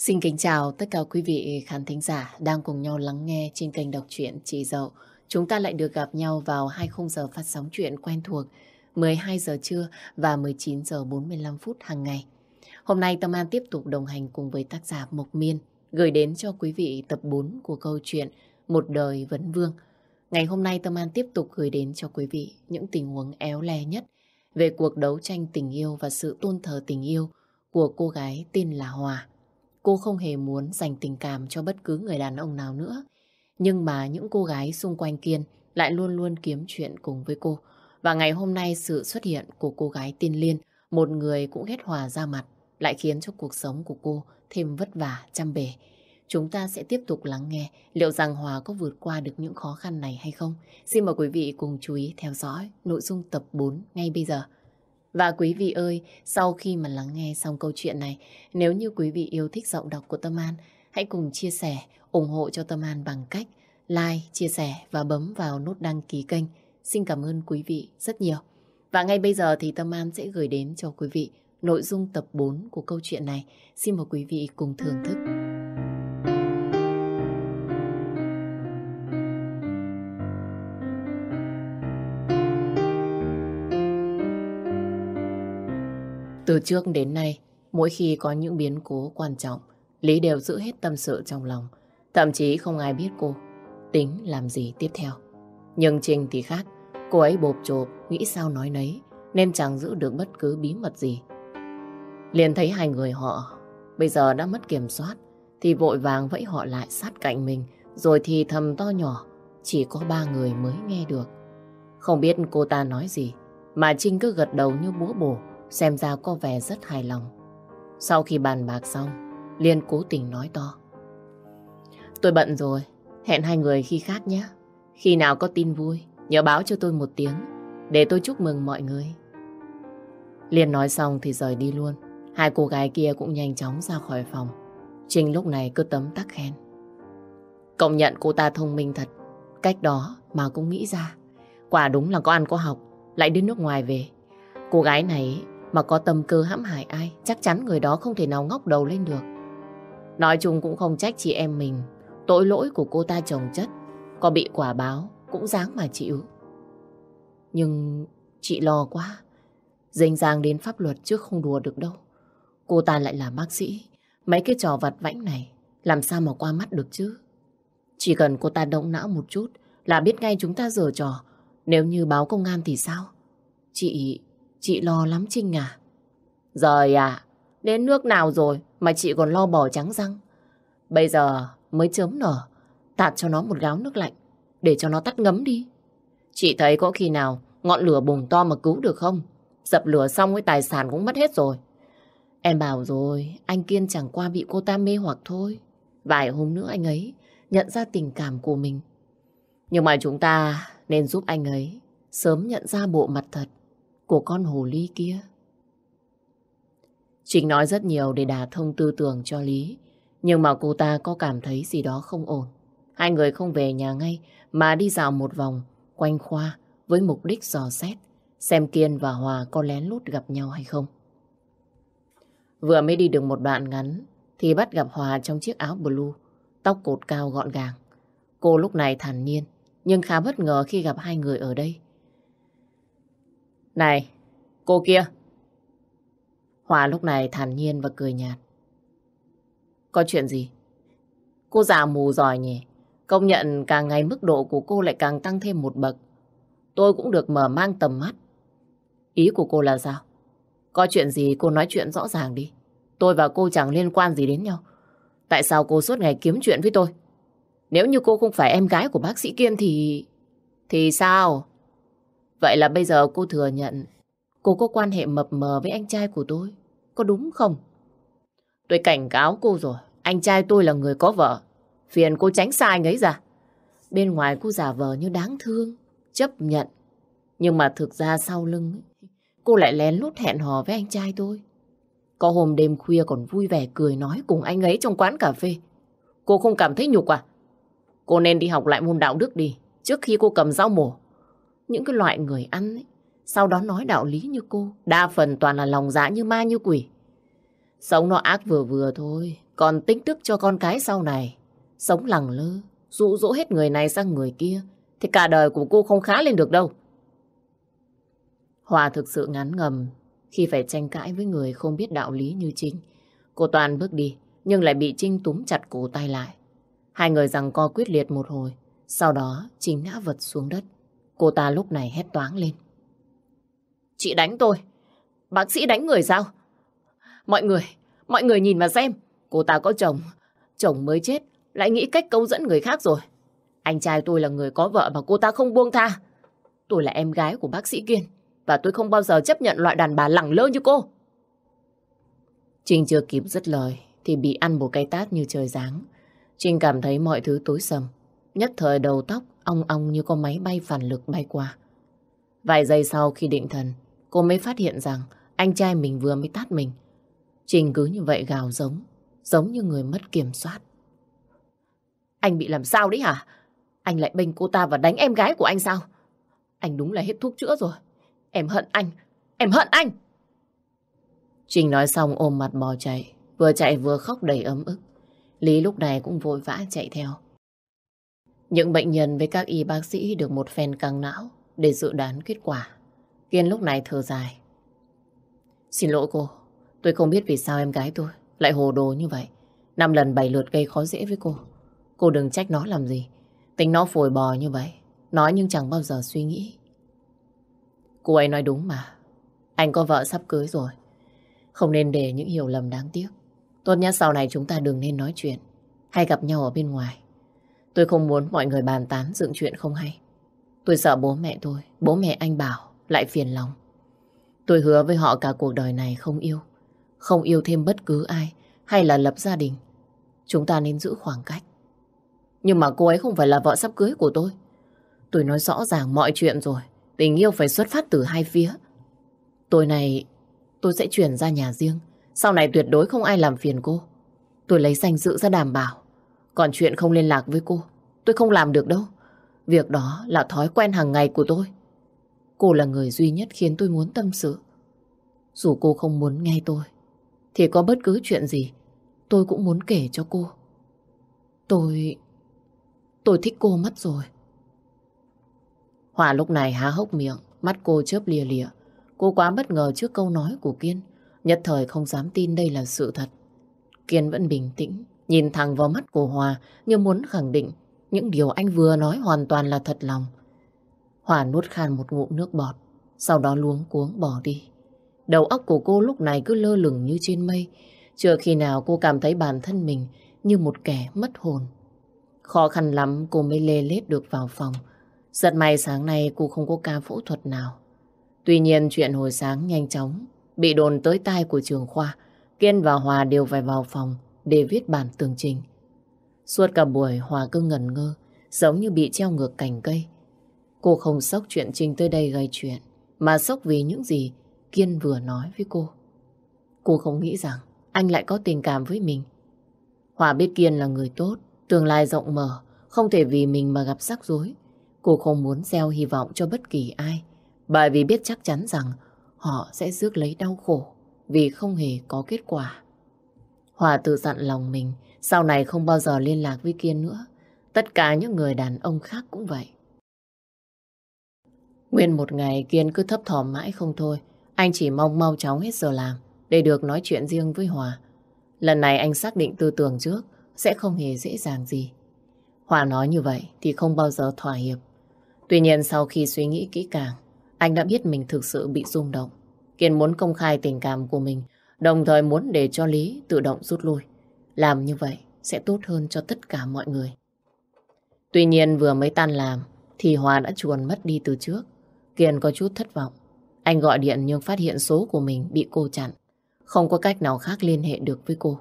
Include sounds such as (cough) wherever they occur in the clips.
Xin kính chào tất cả quý vị khán thính giả đang cùng nhau lắng nghe trên kênh đọc truyện Chị Dậu. Chúng ta lại được gặp nhau vào hai khung giờ phát sóng truyện quen thuộc 12 giờ trưa và 19 giờ 45 phút hàng ngày. Hôm nay Tâm An tiếp tục đồng hành cùng với tác giả Mộc Miên, gửi đến cho quý vị tập 4 của câu chuyện Một đời vấn vương. Ngày hôm nay Tâm An tiếp tục gửi đến cho quý vị những tình huống éo le nhất về cuộc đấu tranh tình yêu và sự tôn thờ tình yêu của cô gái tên là Hòa. Cô không hề muốn dành tình cảm cho bất cứ người đàn ông nào nữa. Nhưng mà những cô gái xung quanh Kiên lại luôn luôn kiếm chuyện cùng với cô. Và ngày hôm nay sự xuất hiện của cô gái tiên Liên, một người cũng ghét Hòa ra mặt, lại khiến cho cuộc sống của cô thêm vất vả, chăm bề. Chúng ta sẽ tiếp tục lắng nghe liệu rằng Hòa có vượt qua được những khó khăn này hay không. Xin mời quý vị cùng chú ý theo dõi nội dung tập 4 ngay bây giờ. Và quý vị ơi, sau khi mà lắng nghe xong câu chuyện này, nếu như quý vị yêu thích giọng đọc của Tâm An, hãy cùng chia sẻ, ủng hộ cho Tâm An bằng cách like, chia sẻ và bấm vào nút đăng ký kênh. Xin cảm ơn quý vị rất nhiều. Và ngay bây giờ thì Tâm An sẽ gửi đến cho quý vị nội dung tập 4 của câu chuyện này. Xin mời quý vị cùng thưởng thức. Từ trước đến nay, mỗi khi có những biến cố quan trọng, Lý đều giữ hết tâm sự trong lòng. Thậm chí không ai biết cô tính làm gì tiếp theo. Nhưng Trinh thì khác, cô ấy bộp chộp, nghĩ sao nói nấy, nên chẳng giữ được bất cứ bí mật gì. Liền thấy hai người họ bây giờ đã mất kiểm soát, thì vội vàng vẫy họ lại sát cạnh mình, rồi thì thầm to nhỏ, chỉ có ba người mới nghe được. Không biết cô ta nói gì, mà Trinh cứ gật đầu như búa bổ, xem ra có vẻ rất hài lòng. Sau khi bàn bạc xong, Liên cố tình nói to. Tôi bận rồi, hẹn hai người khi khác nhé. Khi nào có tin vui, nhớ báo cho tôi một tiếng, để tôi chúc mừng mọi người. Liên nói xong thì rời đi luôn. Hai cô gái kia cũng nhanh chóng ra khỏi phòng. Trinh lúc này cứ tấm tắc khen. Công nhận cô ta thông minh thật. Cách đó mà cũng nghĩ ra. Quả đúng là có ăn có học, lại đến nước ngoài về. Cô gái này mà có tâm cơ hãm hại ai, chắc chắn người đó không thể nào ngóc đầu lên được. Nói chung cũng không trách chị em mình, tội lỗi của cô ta chồng chất, có bị quả báo cũng dáng mà chịu. Nhưng chị lo quá, dình dàng đến pháp luật trước không đùa được đâu. Cô ta lại là bác sĩ, mấy cái trò vặt vãnh này làm sao mà qua mắt được chứ. Chỉ cần cô ta động não một chút là biết ngay chúng ta giở trò, nếu như báo công an thì sao? Chị Chị lo lắm Trinh à? Rồi à, đến nước nào rồi mà chị còn lo bỏ trắng răng? Bây giờ mới chớm nở, tạt cho nó một gáo nước lạnh, để cho nó tắt ngấm đi. Chị thấy có khi nào ngọn lửa bùng to mà cứu được không? Dập lửa xong với tài sản cũng mất hết rồi. Em bảo rồi, anh Kiên chẳng qua bị cô ta mê hoặc thôi. Vài hôm nữa anh ấy nhận ra tình cảm của mình. Nhưng mà chúng ta nên giúp anh ấy sớm nhận ra bộ mặt thật của con hồ ly kia. Trịnh nói rất nhiều để đả thông tư tưởng cho Lý, nhưng mà cô ta có cảm thấy gì đó không ổn. Hai người không về nhà ngay mà đi dạo một vòng quanh khoa với mục đích dò xét xem Kiên và Hòa có lén lút gặp nhau hay không. Vừa mới đi được một đoạn ngắn thì bắt gặp Hòa trong chiếc áo blue, tóc cột cao gọn gàng. Cô lúc này thản nhiên nhưng khá bất ngờ khi gặp hai người ở đây. Này, cô kia. Hòa lúc này thản nhiên và cười nhạt. Có chuyện gì? Cô già mù giỏi nhỉ? Công nhận càng ngày mức độ của cô lại càng tăng thêm một bậc. Tôi cũng được mở mang tầm mắt. Ý của cô là sao? Có chuyện gì cô nói chuyện rõ ràng đi. Tôi và cô chẳng liên quan gì đến nhau. Tại sao cô suốt ngày kiếm chuyện với tôi? Nếu như cô không phải em gái của bác sĩ Kiên thì... Thì sao? Vậy là bây giờ cô thừa nhận cô có quan hệ mập mờ với anh trai của tôi. Có đúng không? Tôi cảnh cáo cô rồi. Anh trai tôi là người có vợ. Phiền cô tránh xa anh ấy ra. Bên ngoài cô giả vờ như đáng thương, chấp nhận. Nhưng mà thực ra sau lưng cô lại lén lút hẹn hò với anh trai tôi. Có hôm đêm khuya còn vui vẻ cười nói cùng anh ấy trong quán cà phê. Cô không cảm thấy nhục à? Cô nên đi học lại môn đạo đức đi, trước khi cô cầm dao mổ. Những cái loại người ăn ấy, sau đó nói đạo lý như cô, đa phần toàn là lòng dạ như ma như quỷ. Sống nó ác vừa vừa thôi, còn tính tức cho con cái sau này. Sống lẳng lơ, dụ dỗ hết người này sang người kia, thì cả đời của cô không khá lên được đâu. Hòa thực sự ngắn ngầm khi phải tranh cãi với người không biết đạo lý như Trinh. Cô Toàn bước đi, nhưng lại bị Trinh túm chặt cổ tay lại. Hai người rằng co quyết liệt một hồi, sau đó Trinh ngã vật xuống đất. Cô ta lúc này hét toáng lên. Chị đánh tôi. Bác sĩ đánh người sao? Mọi người, mọi người nhìn mà xem. Cô ta có chồng. Chồng mới chết, lại nghĩ cách câu dẫn người khác rồi. Anh trai tôi là người có vợ mà cô ta không buông tha. Tôi là em gái của bác sĩ Kiên. Và tôi không bao giờ chấp nhận loại đàn bà lẳng lơ như cô. Trinh chưa kịp dứt lời thì bị ăn một cái tát như trời giáng. Trinh cảm thấy mọi thứ tối sầm. Nhất thời đầu tóc ong ong như có máy bay phản lực bay qua. Vài giây sau khi định thần, cô mới phát hiện rằng anh trai mình vừa mới tát mình. Trình cứ như vậy gào giống, giống như người mất kiểm soát. Anh bị làm sao đấy hả? Anh lại bênh cô ta và đánh em gái của anh sao? Anh đúng là hết thuốc chữa rồi. Em hận anh, em hận anh! Trình nói xong ôm mặt bò chạy, vừa chạy vừa khóc đầy ấm ức. Lý lúc này cũng vội vã chạy theo. Những bệnh nhân với các y bác sĩ được một phen căng não để dự đoán kết quả. Kiên lúc này thở dài. Xin lỗi cô, tôi không biết vì sao em gái tôi lại hồ đồ như vậy. Năm lần bảy lượt gây khó dễ với cô. Cô đừng trách nó làm gì. Tính nó phổi bò như vậy. Nói nhưng chẳng bao giờ suy nghĩ. Cô ấy nói đúng mà. Anh có vợ sắp cưới rồi. Không nên để những hiểu lầm đáng tiếc. Tốt nhất sau này chúng ta đừng nên nói chuyện hay gặp nhau ở bên ngoài. Tôi không muốn mọi người bàn tán dựng chuyện không hay. Tôi sợ bố mẹ tôi, bố mẹ anh Bảo lại phiền lòng. Tôi hứa với họ cả cuộc đời này không yêu. Không yêu thêm bất cứ ai hay là lập gia đình. Chúng ta nên giữ khoảng cách. Nhưng mà cô ấy không phải là vợ sắp cưới của tôi. Tôi nói rõ ràng mọi chuyện rồi. Tình yêu phải xuất phát từ hai phía. Tôi này, tôi sẽ chuyển ra nhà riêng. Sau này tuyệt đối không ai làm phiền cô. Tôi lấy danh dự ra đảm bảo. Còn chuyện không liên lạc với cô, tôi không làm được đâu. Việc đó là thói quen hàng ngày của tôi. Cô là người duy nhất khiến tôi muốn tâm sự. Dù cô không muốn nghe tôi, thì có bất cứ chuyện gì, tôi cũng muốn kể cho cô. Tôi... tôi thích cô mất rồi. Hòa lúc này há hốc miệng, mắt cô chớp lìa lìa. Cô quá bất ngờ trước câu nói của Kiên, nhất thời không dám tin đây là sự thật. Kiên vẫn bình tĩnh, nhìn thẳng vào mắt của Hòa như muốn khẳng định những điều anh vừa nói hoàn toàn là thật lòng. Hòa nuốt khan một ngụm nước bọt, sau đó luống cuống bỏ đi. Đầu óc của cô lúc này cứ lơ lửng như trên mây, chưa khi nào cô cảm thấy bản thân mình như một kẻ mất hồn. Khó khăn lắm cô mới lê lết được vào phòng. Giật may sáng nay cô không có ca phẫu thuật nào. Tuy nhiên chuyện hồi sáng nhanh chóng bị đồn tới tai của trường khoa. Kiên và Hòa đều phải vào phòng để viết bản tường trình. Suốt cả buổi Hòa cứ ngẩn ngơ, giống như bị treo ngược cành cây. Cô không sốc chuyện Trinh tới đây gây chuyện, mà sốc vì những gì Kiên vừa nói với cô. Cô không nghĩ rằng anh lại có tình cảm với mình. Hòa biết Kiên là người tốt, tương lai rộng mở, không thể vì mình mà gặp rắc rối. Cô không muốn gieo hy vọng cho bất kỳ ai, bởi vì biết chắc chắn rằng họ sẽ rước lấy đau khổ vì không hề có kết quả. Hòa tự dặn lòng mình sau này không bao giờ liên lạc với Kiên nữa. Tất cả những người đàn ông khác cũng vậy. Nguyên một ngày Kiên cứ thấp thỏm mãi không thôi. Anh chỉ mong mau chóng hết giờ làm để được nói chuyện riêng với Hòa. Lần này anh xác định tư tưởng trước sẽ không hề dễ dàng gì. Hòa nói như vậy thì không bao giờ thỏa hiệp. Tuy nhiên sau khi suy nghĩ kỹ càng, anh đã biết mình thực sự bị rung động. Kiên muốn công khai tình cảm của mình, đồng thời muốn để cho Lý tự động rút lui. Làm như vậy sẽ tốt hơn cho tất cả mọi người. Tuy nhiên vừa mới tan làm thì Hòa đã chuồn mất đi từ trước. Kiên có chút thất vọng. Anh gọi điện nhưng phát hiện số của mình bị cô chặn. Không có cách nào khác liên hệ được với cô.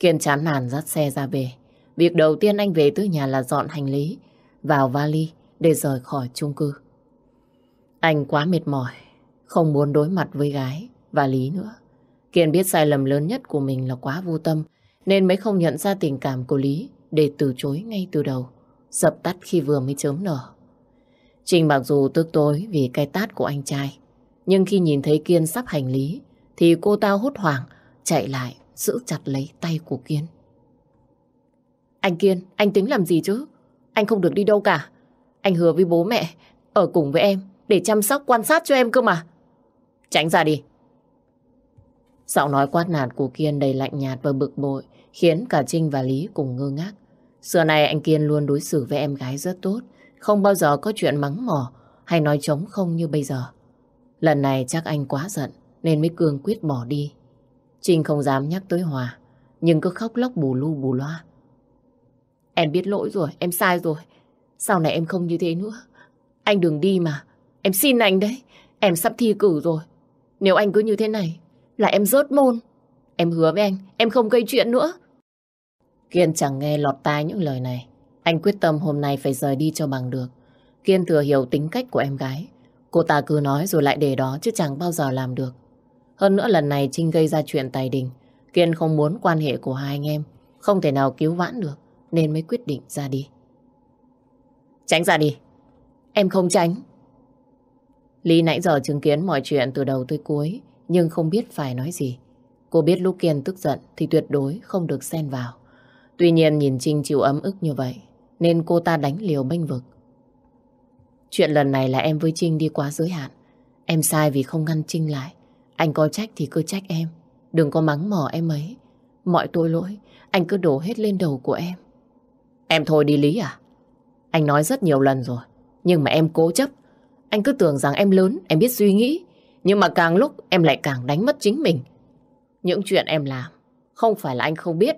Kiên chán nản dắt xe ra về. Việc đầu tiên anh về tới nhà là dọn hành lý, vào vali để rời khỏi chung cư. Anh quá mệt mỏi, không muốn đối mặt với gái và Lý nữa. Kiên biết sai lầm lớn nhất của mình là quá vô tâm, nên mới không nhận ra tình cảm của Lý để từ chối ngay từ đầu, dập tắt khi vừa mới chớm nở. Trình mặc dù tức tối vì cái tát của anh trai, nhưng khi nhìn thấy Kiên sắp hành lý, thì cô ta hốt hoảng chạy lại giữ chặt lấy tay của Kiên. Anh Kiên, anh tính làm gì chứ? Anh không được đi đâu cả. Anh hứa với bố mẹ, ở cùng với em, để chăm sóc quan sát cho em cơ mà. Tránh ra đi. Giọng nói quát nạt của Kiên đầy lạnh nhạt và bực bội, khiến cả Trinh và Lý cùng ngơ ngác. Xưa này anh Kiên luôn đối xử với em gái rất tốt, không bao giờ có chuyện mắng mỏ hay nói trống không như bây giờ. Lần này chắc anh quá giận nên mới cương quyết bỏ đi. Trinh không dám nhắc tới Hòa, nhưng cứ khóc lóc bù lu bù loa. Em biết lỗi rồi, em sai rồi. Sau này em không như thế nữa. Anh đừng đi mà. Em xin anh đấy. Em sắp thi cử rồi. Nếu anh cứ như thế này, là em rớt môn. Em hứa với anh, em không gây chuyện nữa. Kiên chẳng nghe lọt tai những lời này. Anh quyết tâm hôm nay phải rời đi cho bằng được. Kiên thừa hiểu tính cách của em gái. Cô ta cứ nói rồi lại để đó chứ chẳng bao giờ làm được. Hơn nữa lần này Trinh gây ra chuyện tài đình. Kiên không muốn quan hệ của hai anh em không thể nào cứu vãn được nên mới quyết định ra đi. Tránh ra đi. Em không tránh. Lý nãy giờ chứng kiến mọi chuyện từ đầu tới cuối nhưng không biết phải nói gì. Cô biết lúc Kiên tức giận thì tuyệt đối không được xen vào. Tuy nhiên nhìn Trinh chịu ấm ức như vậy nên cô ta đánh liều bênh vực. Chuyện lần này là em với Trinh đi quá giới hạn. Em sai vì không ngăn Trinh lại. Anh có trách thì cứ trách em. Đừng có mắng mỏ em ấy. Mọi tội lỗi, anh cứ đổ hết lên đầu của em. Em thôi đi Lý à? Anh nói rất nhiều lần rồi. Nhưng mà em cố chấp. Anh cứ tưởng rằng em lớn, em biết suy nghĩ. Nhưng mà càng lúc em lại càng đánh mất chính mình. Những chuyện em làm không phải là anh không biết,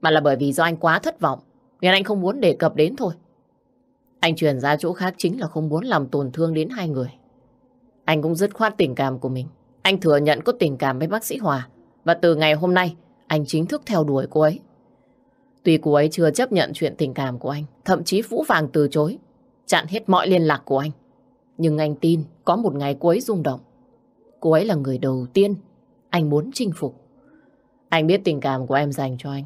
mà là bởi vì do anh quá thất vọng, nên anh không muốn đề cập đến thôi. Anh chuyển ra chỗ khác chính là không muốn làm tổn thương đến hai người. Anh cũng dứt khoát tình cảm của mình. Anh thừa nhận có tình cảm với bác sĩ Hòa. Và từ ngày hôm nay, anh chính thức theo đuổi cô ấy. Tuy cô ấy chưa chấp nhận chuyện tình cảm của anh, thậm chí Vũ Vàng từ chối, chặn hết mọi liên lạc của anh. Nhưng anh tin có một ngày cô ấy rung động. Cô ấy là người đầu tiên anh muốn chinh phục. Anh biết tình cảm của em dành cho anh,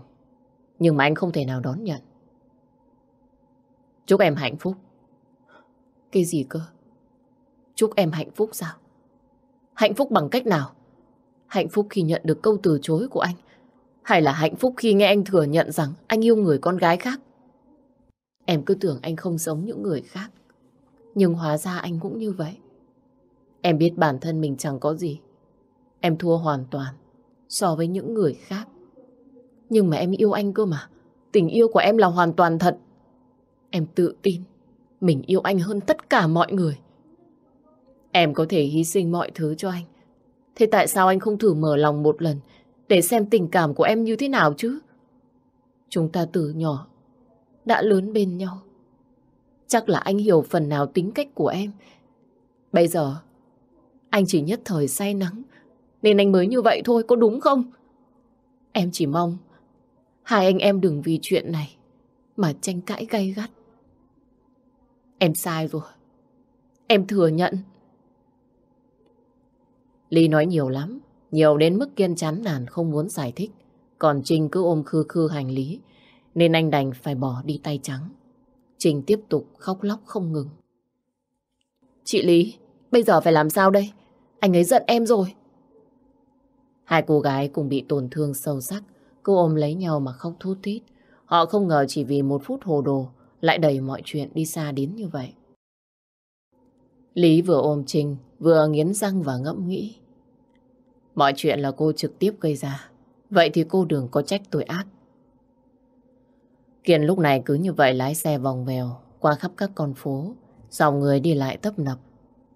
nhưng mà anh không thể nào đón nhận. Chúc em hạnh phúc. Cái gì cơ? Chúc em hạnh phúc sao? Hạnh phúc bằng cách nào? Hạnh phúc khi nhận được câu từ chối của anh? Hay là hạnh phúc khi nghe anh thừa nhận rằng anh yêu người con gái khác? Em cứ tưởng anh không giống những người khác. Nhưng hóa ra anh cũng như vậy. Em biết bản thân mình chẳng có gì. Em thua hoàn toàn, so với những người khác. Nhưng mà em yêu anh cơ mà. Tình yêu của em là hoàn toàn thật. Em tự tin, mình yêu anh hơn tất cả mọi người. Em có thể hy sinh mọi thứ cho anh. Thế tại sao anh không thử mở lòng một lần để xem tình cảm của em như thế nào chứ? Chúng ta từ nhỏ đã lớn bên nhau. Chắc là anh hiểu phần nào tính cách của em. Bây giờ anh chỉ nhất thời say nắng nên anh mới như vậy thôi, có đúng không? Em chỉ mong hai anh em đừng vì chuyện này mà tranh cãi gay gắt. Em sai rồi. Em thừa nhận. Ly nói nhiều lắm, nhiều đến mức kiên chán nản không muốn giải thích. Còn Trinh cứ ôm khư khư hành lý, nên anh đành phải bỏ đi tay trắng. Trinh tiếp tục khóc lóc không ngừng. Chị Lý, bây giờ phải làm sao đây? Anh ấy giận em rồi. Hai cô gái cùng bị tổn thương sâu sắc, cô ôm lấy nhau mà khóc thút thít. Họ không ngờ chỉ vì một phút hồ đồ lại đẩy mọi chuyện đi xa đến như vậy. Lý vừa ôm Trinh, vừa nghiến răng và ngẫm nghĩ. Mọi chuyện là cô trực tiếp gây ra. Vậy thì cô đừng có trách tội ác. Kiên lúc này cứ như vậy lái xe vòng vèo qua khắp các con phố, dòng người đi lại tấp nập.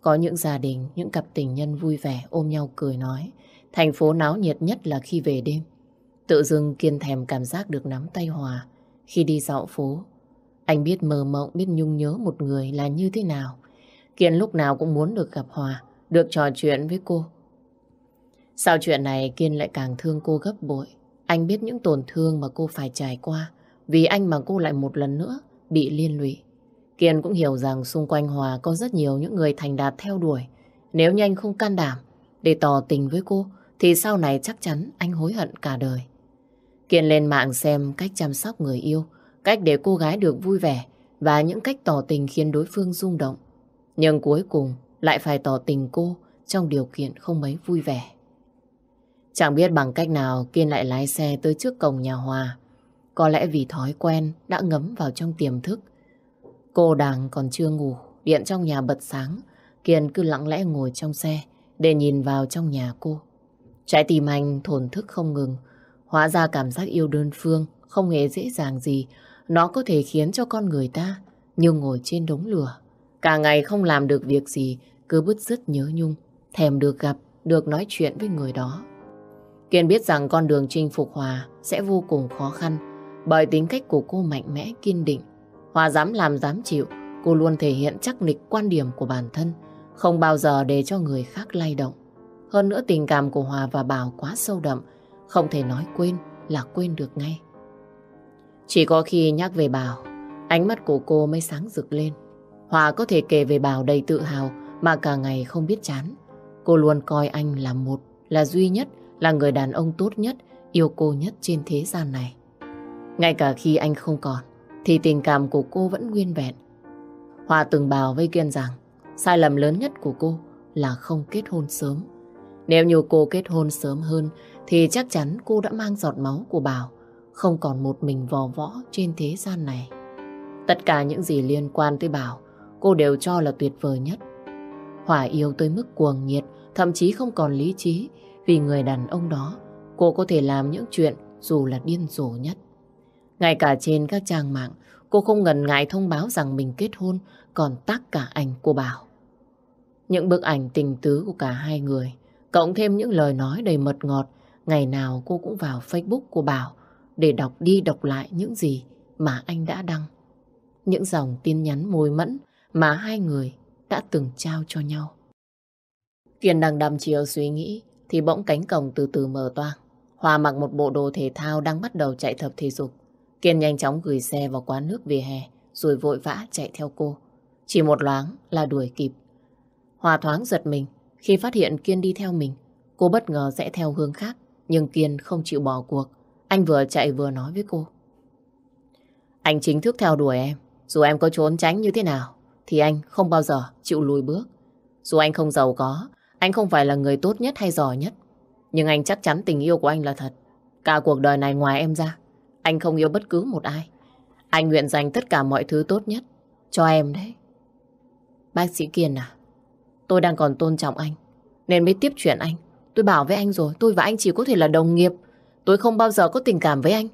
Có những gia đình, những cặp tình nhân vui vẻ ôm nhau cười nói. Thành phố náo nhiệt nhất là khi về đêm. Tự dưng Kiên thèm cảm giác được nắm tay Hòa khi đi dạo phố. Anh biết mơ mộng, biết nhung nhớ một người là như thế nào. Kiên lúc nào cũng muốn được gặp Hòa, được trò chuyện với cô. Sau chuyện này Kiên lại càng thương cô gấp bội. Anh biết những tổn thương mà cô phải trải qua. Vì anh mà cô lại một lần nữa bị liên lụy. Kiên cũng hiểu rằng xung quanh Hòa có rất nhiều những người thành đạt theo đuổi. Nếu như anh không can đảm để tỏ tình với cô, thì sau này chắc chắn anh hối hận cả đời. Kiên lên mạng xem cách chăm sóc người yêu, cách để cô gái được vui vẻ và những cách tỏ tình khiến đối phương rung động. Nhưng cuối cùng lại phải tỏ tình cô trong điều kiện không mấy vui vẻ. Chẳng biết bằng cách nào Kiên lại lái xe tới trước cổng nhà Hòa. Có lẽ vì thói quen đã ngấm vào trong tiềm thức. Cô đang còn chưa ngủ, điện trong nhà bật sáng. Kiên cứ lặng lẽ ngồi trong xe để nhìn vào trong nhà cô. Trái tim anh thổn thức không ngừng. Hóa ra cảm giác yêu đơn phương không hề dễ dàng gì. Nó có thể khiến cho con người ta như ngồi trên đống lửa. Cả ngày không làm được việc gì, cứ bứt rứt nhớ nhung, thèm được gặp, được nói chuyện với người đó. Kiên biết rằng con đường chinh phục Hòa sẽ vô cùng khó khăn bởi tính cách của cô mạnh mẽ, kiên định. Hoa dám làm dám chịu, cô luôn thể hiện chắc nịch quan điểm của bản thân, không bao giờ để cho người khác lay động. Hơn nữa tình cảm của Hòa và Bảo quá sâu đậm, không thể nói quên là quên được ngay. Chỉ có khi nhắc về Bảo, ánh mắt của cô mới sáng rực lên. Hòa có thể kể về Bảo đầy tự hào mà cả ngày không biết chán. Cô luôn coi anh là một, là duy nhất, là người đàn ông tốt nhất, yêu cô nhất trên thế gian này. Ngay cả khi anh không còn, thì tình cảm của cô vẫn nguyên vẹn. Hòa từng bảo với Kiên rằng, sai lầm lớn nhất của cô là không kết hôn sớm. Nếu như cô kết hôn sớm hơn, thì chắc chắn cô đã mang giọt máu của Bảo, không còn một mình vò võ trên thế gian này. Tất cả những gì liên quan tới Bảo, cô đều cho là tuyệt vời nhất. Hòa yêu tới mức cuồng nhiệt, thậm chí không còn lý trí, vì người đàn ông đó, cô có thể làm những chuyện dù là điên rồ nhất. Ngay cả trên các trang mạng, cô không ngần ngại thông báo rằng mình kết hôn, còn tác cả ảnh của Bảo. Những bức ảnh tình tứ của cả hai người, cộng thêm những lời nói đầy mật ngọt, ngày nào cô cũng vào Facebook của Bảo để đọc đi đọc lại những gì mà anh đã đăng. Những dòng tin nhắn môi mẫn mà hai người đã từng trao cho nhau. Kiên đang đăm chiều suy nghĩ thì bỗng cánh cổng từ từ mở toang. Hòa mặc một bộ đồ thể thao đang bắt đầu chạy tập thể dục. Kiên nhanh chóng gửi xe vào quán nước về hè rồi vội vã chạy theo cô. Chỉ một loáng là đuổi kịp. Hòa thoáng giật mình khi phát hiện Kiên đi theo mình. Cô bất ngờ rẽ theo hướng khác nhưng Kiên không chịu bỏ cuộc. Anh vừa chạy vừa nói với cô. Anh chính thức theo đuổi em. Dù em có trốn tránh như thế nào thì anh không bao giờ chịu lùi bước. Dù anh không giàu có, anh không phải là người tốt nhất hay giỏi nhất. Nhưng anh chắc chắn tình yêu của anh là thật. Cả cuộc đời này ngoài em ra, anh không yêu bất cứ một ai. Anh nguyện dành tất cả mọi thứ tốt nhất cho em đấy. Bác sĩ Kiên à, tôi đang còn tôn trọng anh, nên mới tiếp chuyện anh. Tôi bảo với anh rồi, tôi và anh chỉ có thể là đồng nghiệp. Tôi không bao giờ có tình cảm với anh.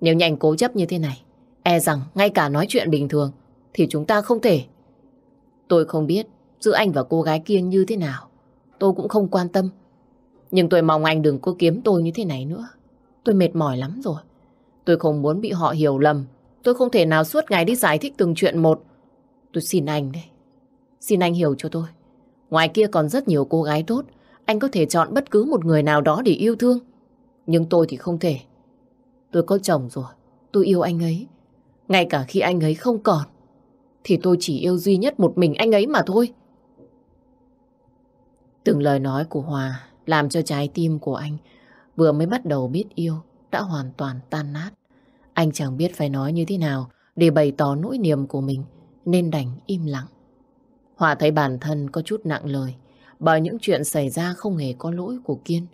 Nếu như anh cố chấp như thế này, e rằng ngay cả nói chuyện bình thường, thì chúng ta không thể. Tôi không biết giữa anh và cô gái kia như thế nào. Tôi cũng không quan tâm. Nhưng tôi mong anh đừng có kiếm tôi như thế này nữa. Tôi mệt mỏi lắm rồi. Tôi không muốn bị họ hiểu lầm. Tôi không thể nào suốt ngày đi giải thích từng chuyện một. Tôi xin anh đây. Xin anh hiểu cho tôi. Ngoài kia còn rất nhiều cô gái tốt. Anh có thể chọn bất cứ một người nào đó để yêu thương. Nhưng tôi thì không thể. Tôi có chồng rồi. Tôi yêu anh ấy. Ngay cả khi anh ấy không còn. Thì tôi chỉ yêu duy nhất một mình anh ấy mà thôi. Từng lời nói của Hòa làm cho trái tim của anh vừa mới bắt đầu biết yêu đã hoàn toàn tan nát. Anh chẳng biết phải nói như thế nào để bày tỏ nỗi niềm của mình, nên đành im lặng. Hòa thấy bản thân có chút nặng lời bởi những chuyện xảy ra không hề có lỗi của Kiên.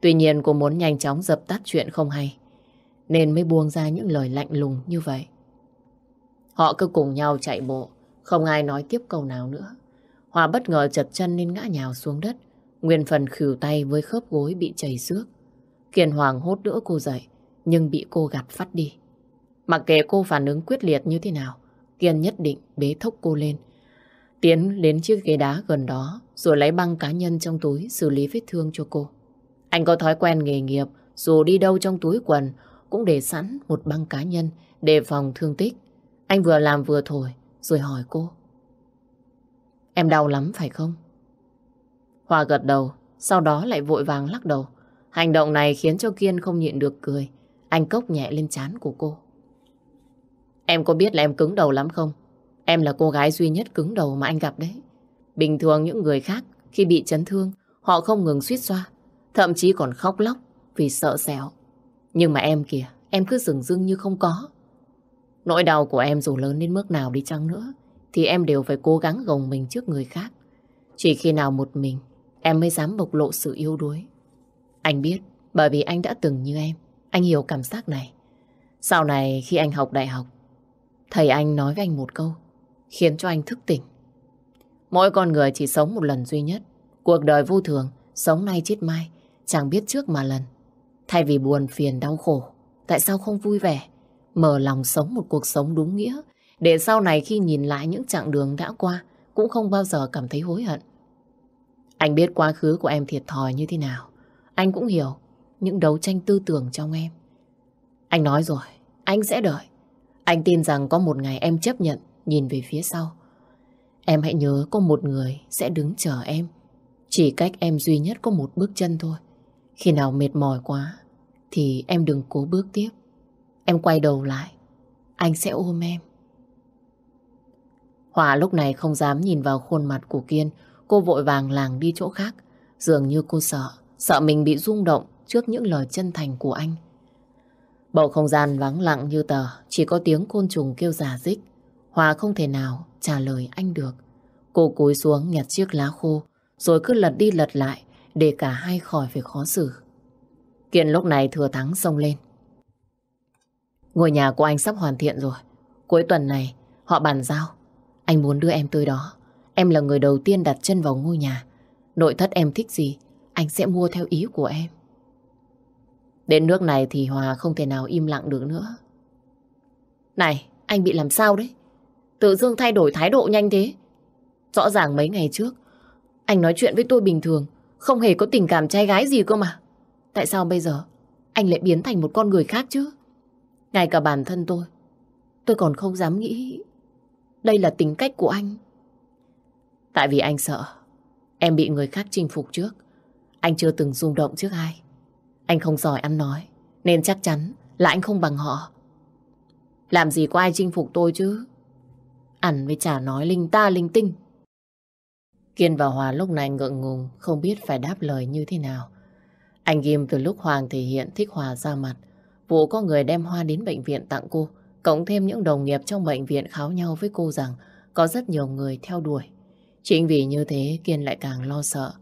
Tuy nhiên cô muốn nhanh chóng dập tắt chuyện không hay, nên mới buông ra những lời lạnh lùng như vậy. Họ cứ cùng nhau chạy bộ, không ai nói tiếp câu nào nữa. Hòa bất ngờ chật chân nên ngã nhào xuống đất. Nguyên phần khỉu tay với khớp gối bị chảy xước. Kiên Hoàng hốt đỡ cô dậy, nhưng bị cô gạt phát đi. Mặc kệ cô phản ứng quyết liệt như thế nào, Kiên nhất định bế thốc cô lên. Tiến đến chiếc ghế đá gần đó, rồi lấy băng cá nhân trong túi xử lý vết thương cho cô. Anh có thói quen nghề nghiệp, dù đi đâu trong túi quần, cũng để sẵn một băng cá nhân để phòng thương tích. Anh vừa làm vừa thổi, rồi hỏi cô. Em đau lắm phải không? Hòa gật đầu, sau đó lại vội vàng lắc đầu. Hành động này khiến cho Kiên không nhịn được cười. Anh cốc nhẹ lên chán của cô. Em có biết là em cứng đầu lắm không? Em là cô gái duy nhất cứng đầu mà anh gặp đấy. Bình thường những người khác khi bị chấn thương, họ không ngừng suýt xoa, thậm chí còn khóc lóc vì sợ sẹo. Nhưng mà em kìa, em cứ dừng dưng như không có. Nỗi đau của em dù lớn đến mức nào đi chăng nữa, thì em đều phải cố gắng gồng mình trước người khác. Chỉ khi nào một mình, em mới dám bộc lộ sự yếu đuối. Anh biết, bởi vì anh đã từng như em, anh hiểu cảm giác này. Sau này khi anh học đại học, thầy anh nói với anh một câu, khiến cho anh thức tỉnh. Mỗi con người chỉ sống một lần duy nhất. Cuộc đời vô thường, sống nay chết mai, chẳng biết trước mà lần. Thay vì buồn phiền đau khổ, tại sao không vui vẻ, mở lòng sống một cuộc sống đúng nghĩa, để sau này khi nhìn lại những chặng đường đã qua, cũng không bao giờ cảm thấy hối hận. Anh biết quá khứ của em thiệt thòi như thế nào. Anh cũng hiểu những đấu tranh tư tưởng trong em. Anh nói rồi, anh sẽ đợi. Anh tin rằng có một ngày em chấp nhận nhìn về phía sau. Em hãy nhớ có một người sẽ đứng chờ em. Chỉ cách em duy nhất có một bước chân thôi. Khi nào mệt mỏi quá thì em đừng cố bước tiếp. Em quay đầu lại, anh sẽ ôm em. Hòa lúc này không dám nhìn vào khuôn mặt của Kiên. Cô vội vàng làng đi chỗ khác. Dường như cô sợ, sợ mình bị rung động trước những lời chân thành của anh. Bầu không gian vắng lặng như tờ, chỉ có tiếng côn trùng kêu giả dích. Hòa không thể nào trả lời anh được. Cô cúi xuống nhặt chiếc lá khô, rồi cứ lật đi lật lại để cả hai khỏi phải khó xử. Kiện lúc này thừa thắng xông lên. Ngôi nhà của anh sắp hoàn thiện rồi. Cuối tuần này, họ bàn giao. Anh muốn đưa em tới đó. Em là người đầu tiên đặt chân vào ngôi nhà. Nội thất em thích gì, anh sẽ mua theo ý của em. Đến nước này thì Hòa không thể nào im lặng được nữa. Này, anh bị làm sao đấy? Tự dưng thay đổi thái độ nhanh thế. Rõ ràng mấy ngày trước, anh nói chuyện với tôi bình thường, không hề có tình cảm trai gái gì cơ mà. Tại sao bây giờ anh lại biến thành một con người khác chứ? Ngay cả bản thân tôi, tôi còn không dám nghĩ đây là tính cách của anh. Tại vì anh sợ em bị người khác chinh phục trước. Anh chưa từng rung động trước ai. Anh không giỏi ăn nói, nên chắc chắn là anh không bằng họ. Làm gì có ai chinh phục tôi chứ? ảnh với chả nói linh ta linh tinh. Kiên và Hòa lúc này ngượng ngùng, không biết phải đáp lời như thế nào. Anh ghim từ lúc Hoàng thể hiện thích Hòa ra mặt. Vụ có người đem hoa đến bệnh viện tặng cô, cộng thêm những đồng nghiệp trong bệnh viện kháo nhau với cô rằng có rất nhiều người theo đuổi. Chính vì như thế Kiên lại càng lo sợ.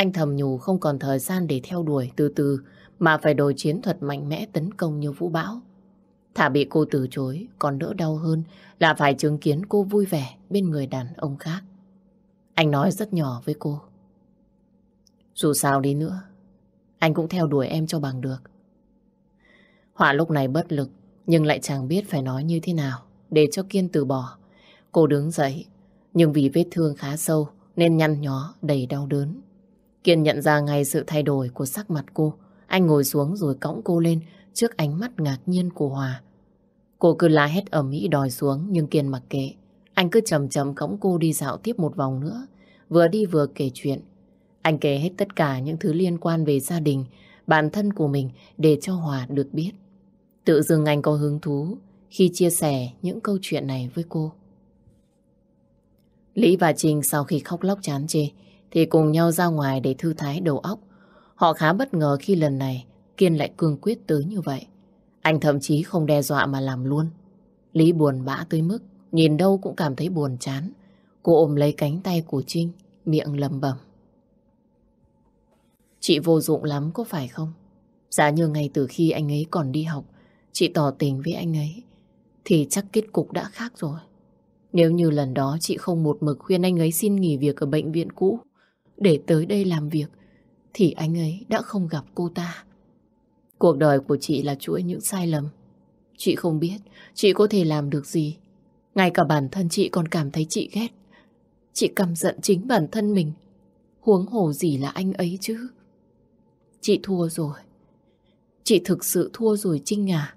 Anh thầm nhủ không còn thời gian để theo đuổi từ từ mà phải đổi chiến thuật mạnh mẽ tấn công như vũ bão. Thả bị cô từ chối còn đỡ đau hơn là phải chứng kiến cô vui vẻ bên người đàn ông khác. Anh nói rất nhỏ với cô. Dù sao đi nữa, anh cũng theo đuổi em cho bằng được. Họa lúc này bất lực, nhưng lại chẳng biết phải nói như thế nào để cho Kiên từ bỏ. Cô đứng dậy, nhưng vì vết thương khá sâu nên nhăn nhó đầy đau đớn. Kiên nhận ra ngay sự thay đổi của sắc mặt cô. Anh ngồi xuống rồi cõng cô lên trước ánh mắt ngạc nhiên của Hòa. Cô cứ la hét ở Mỹ đòi xuống nhưng Kiên mặc kệ. Anh cứ chầm chầm cõng cô đi dạo tiếp một vòng nữa. Vừa đi vừa kể chuyện. Anh kể hết tất cả những thứ liên quan về gia đình, bản thân của mình để cho Hòa được biết. Tự dưng anh có hứng thú khi chia sẻ những câu chuyện này với cô. Lý và Trinh sau khi khóc lóc chán chê thì cùng nhau ra ngoài để thư thái đầu óc. Họ khá bất ngờ khi lần này Kiên lại cương quyết tới như vậy. Anh thậm chí không đe dọa mà làm luôn. Lý buồn bã tới mức nhìn đâu cũng cảm thấy buồn chán. Cô ôm lấy cánh tay của Trinh, miệng lầm bẩm. Chị vô dụng lắm có phải không? Giá như ngay từ khi anh ấy còn đi học, chị tỏ tình với anh ấy, thì chắc kết cục đã khác rồi. Nếu như lần đó chị không một mực khuyên anh ấy xin nghỉ việc ở bệnh viện cũ để tới đây làm việc, thì anh ấy đã không gặp cô ta. Cuộc đời của chị là chuỗi những sai lầm. Chị không biết chị có thể làm được gì. Ngay cả bản thân chị còn cảm thấy chị ghét. Chị căm giận chính bản thân mình. Huống hồ gì là anh ấy chứ. Chị thua rồi. Chị thực sự thua rồi Trinh à.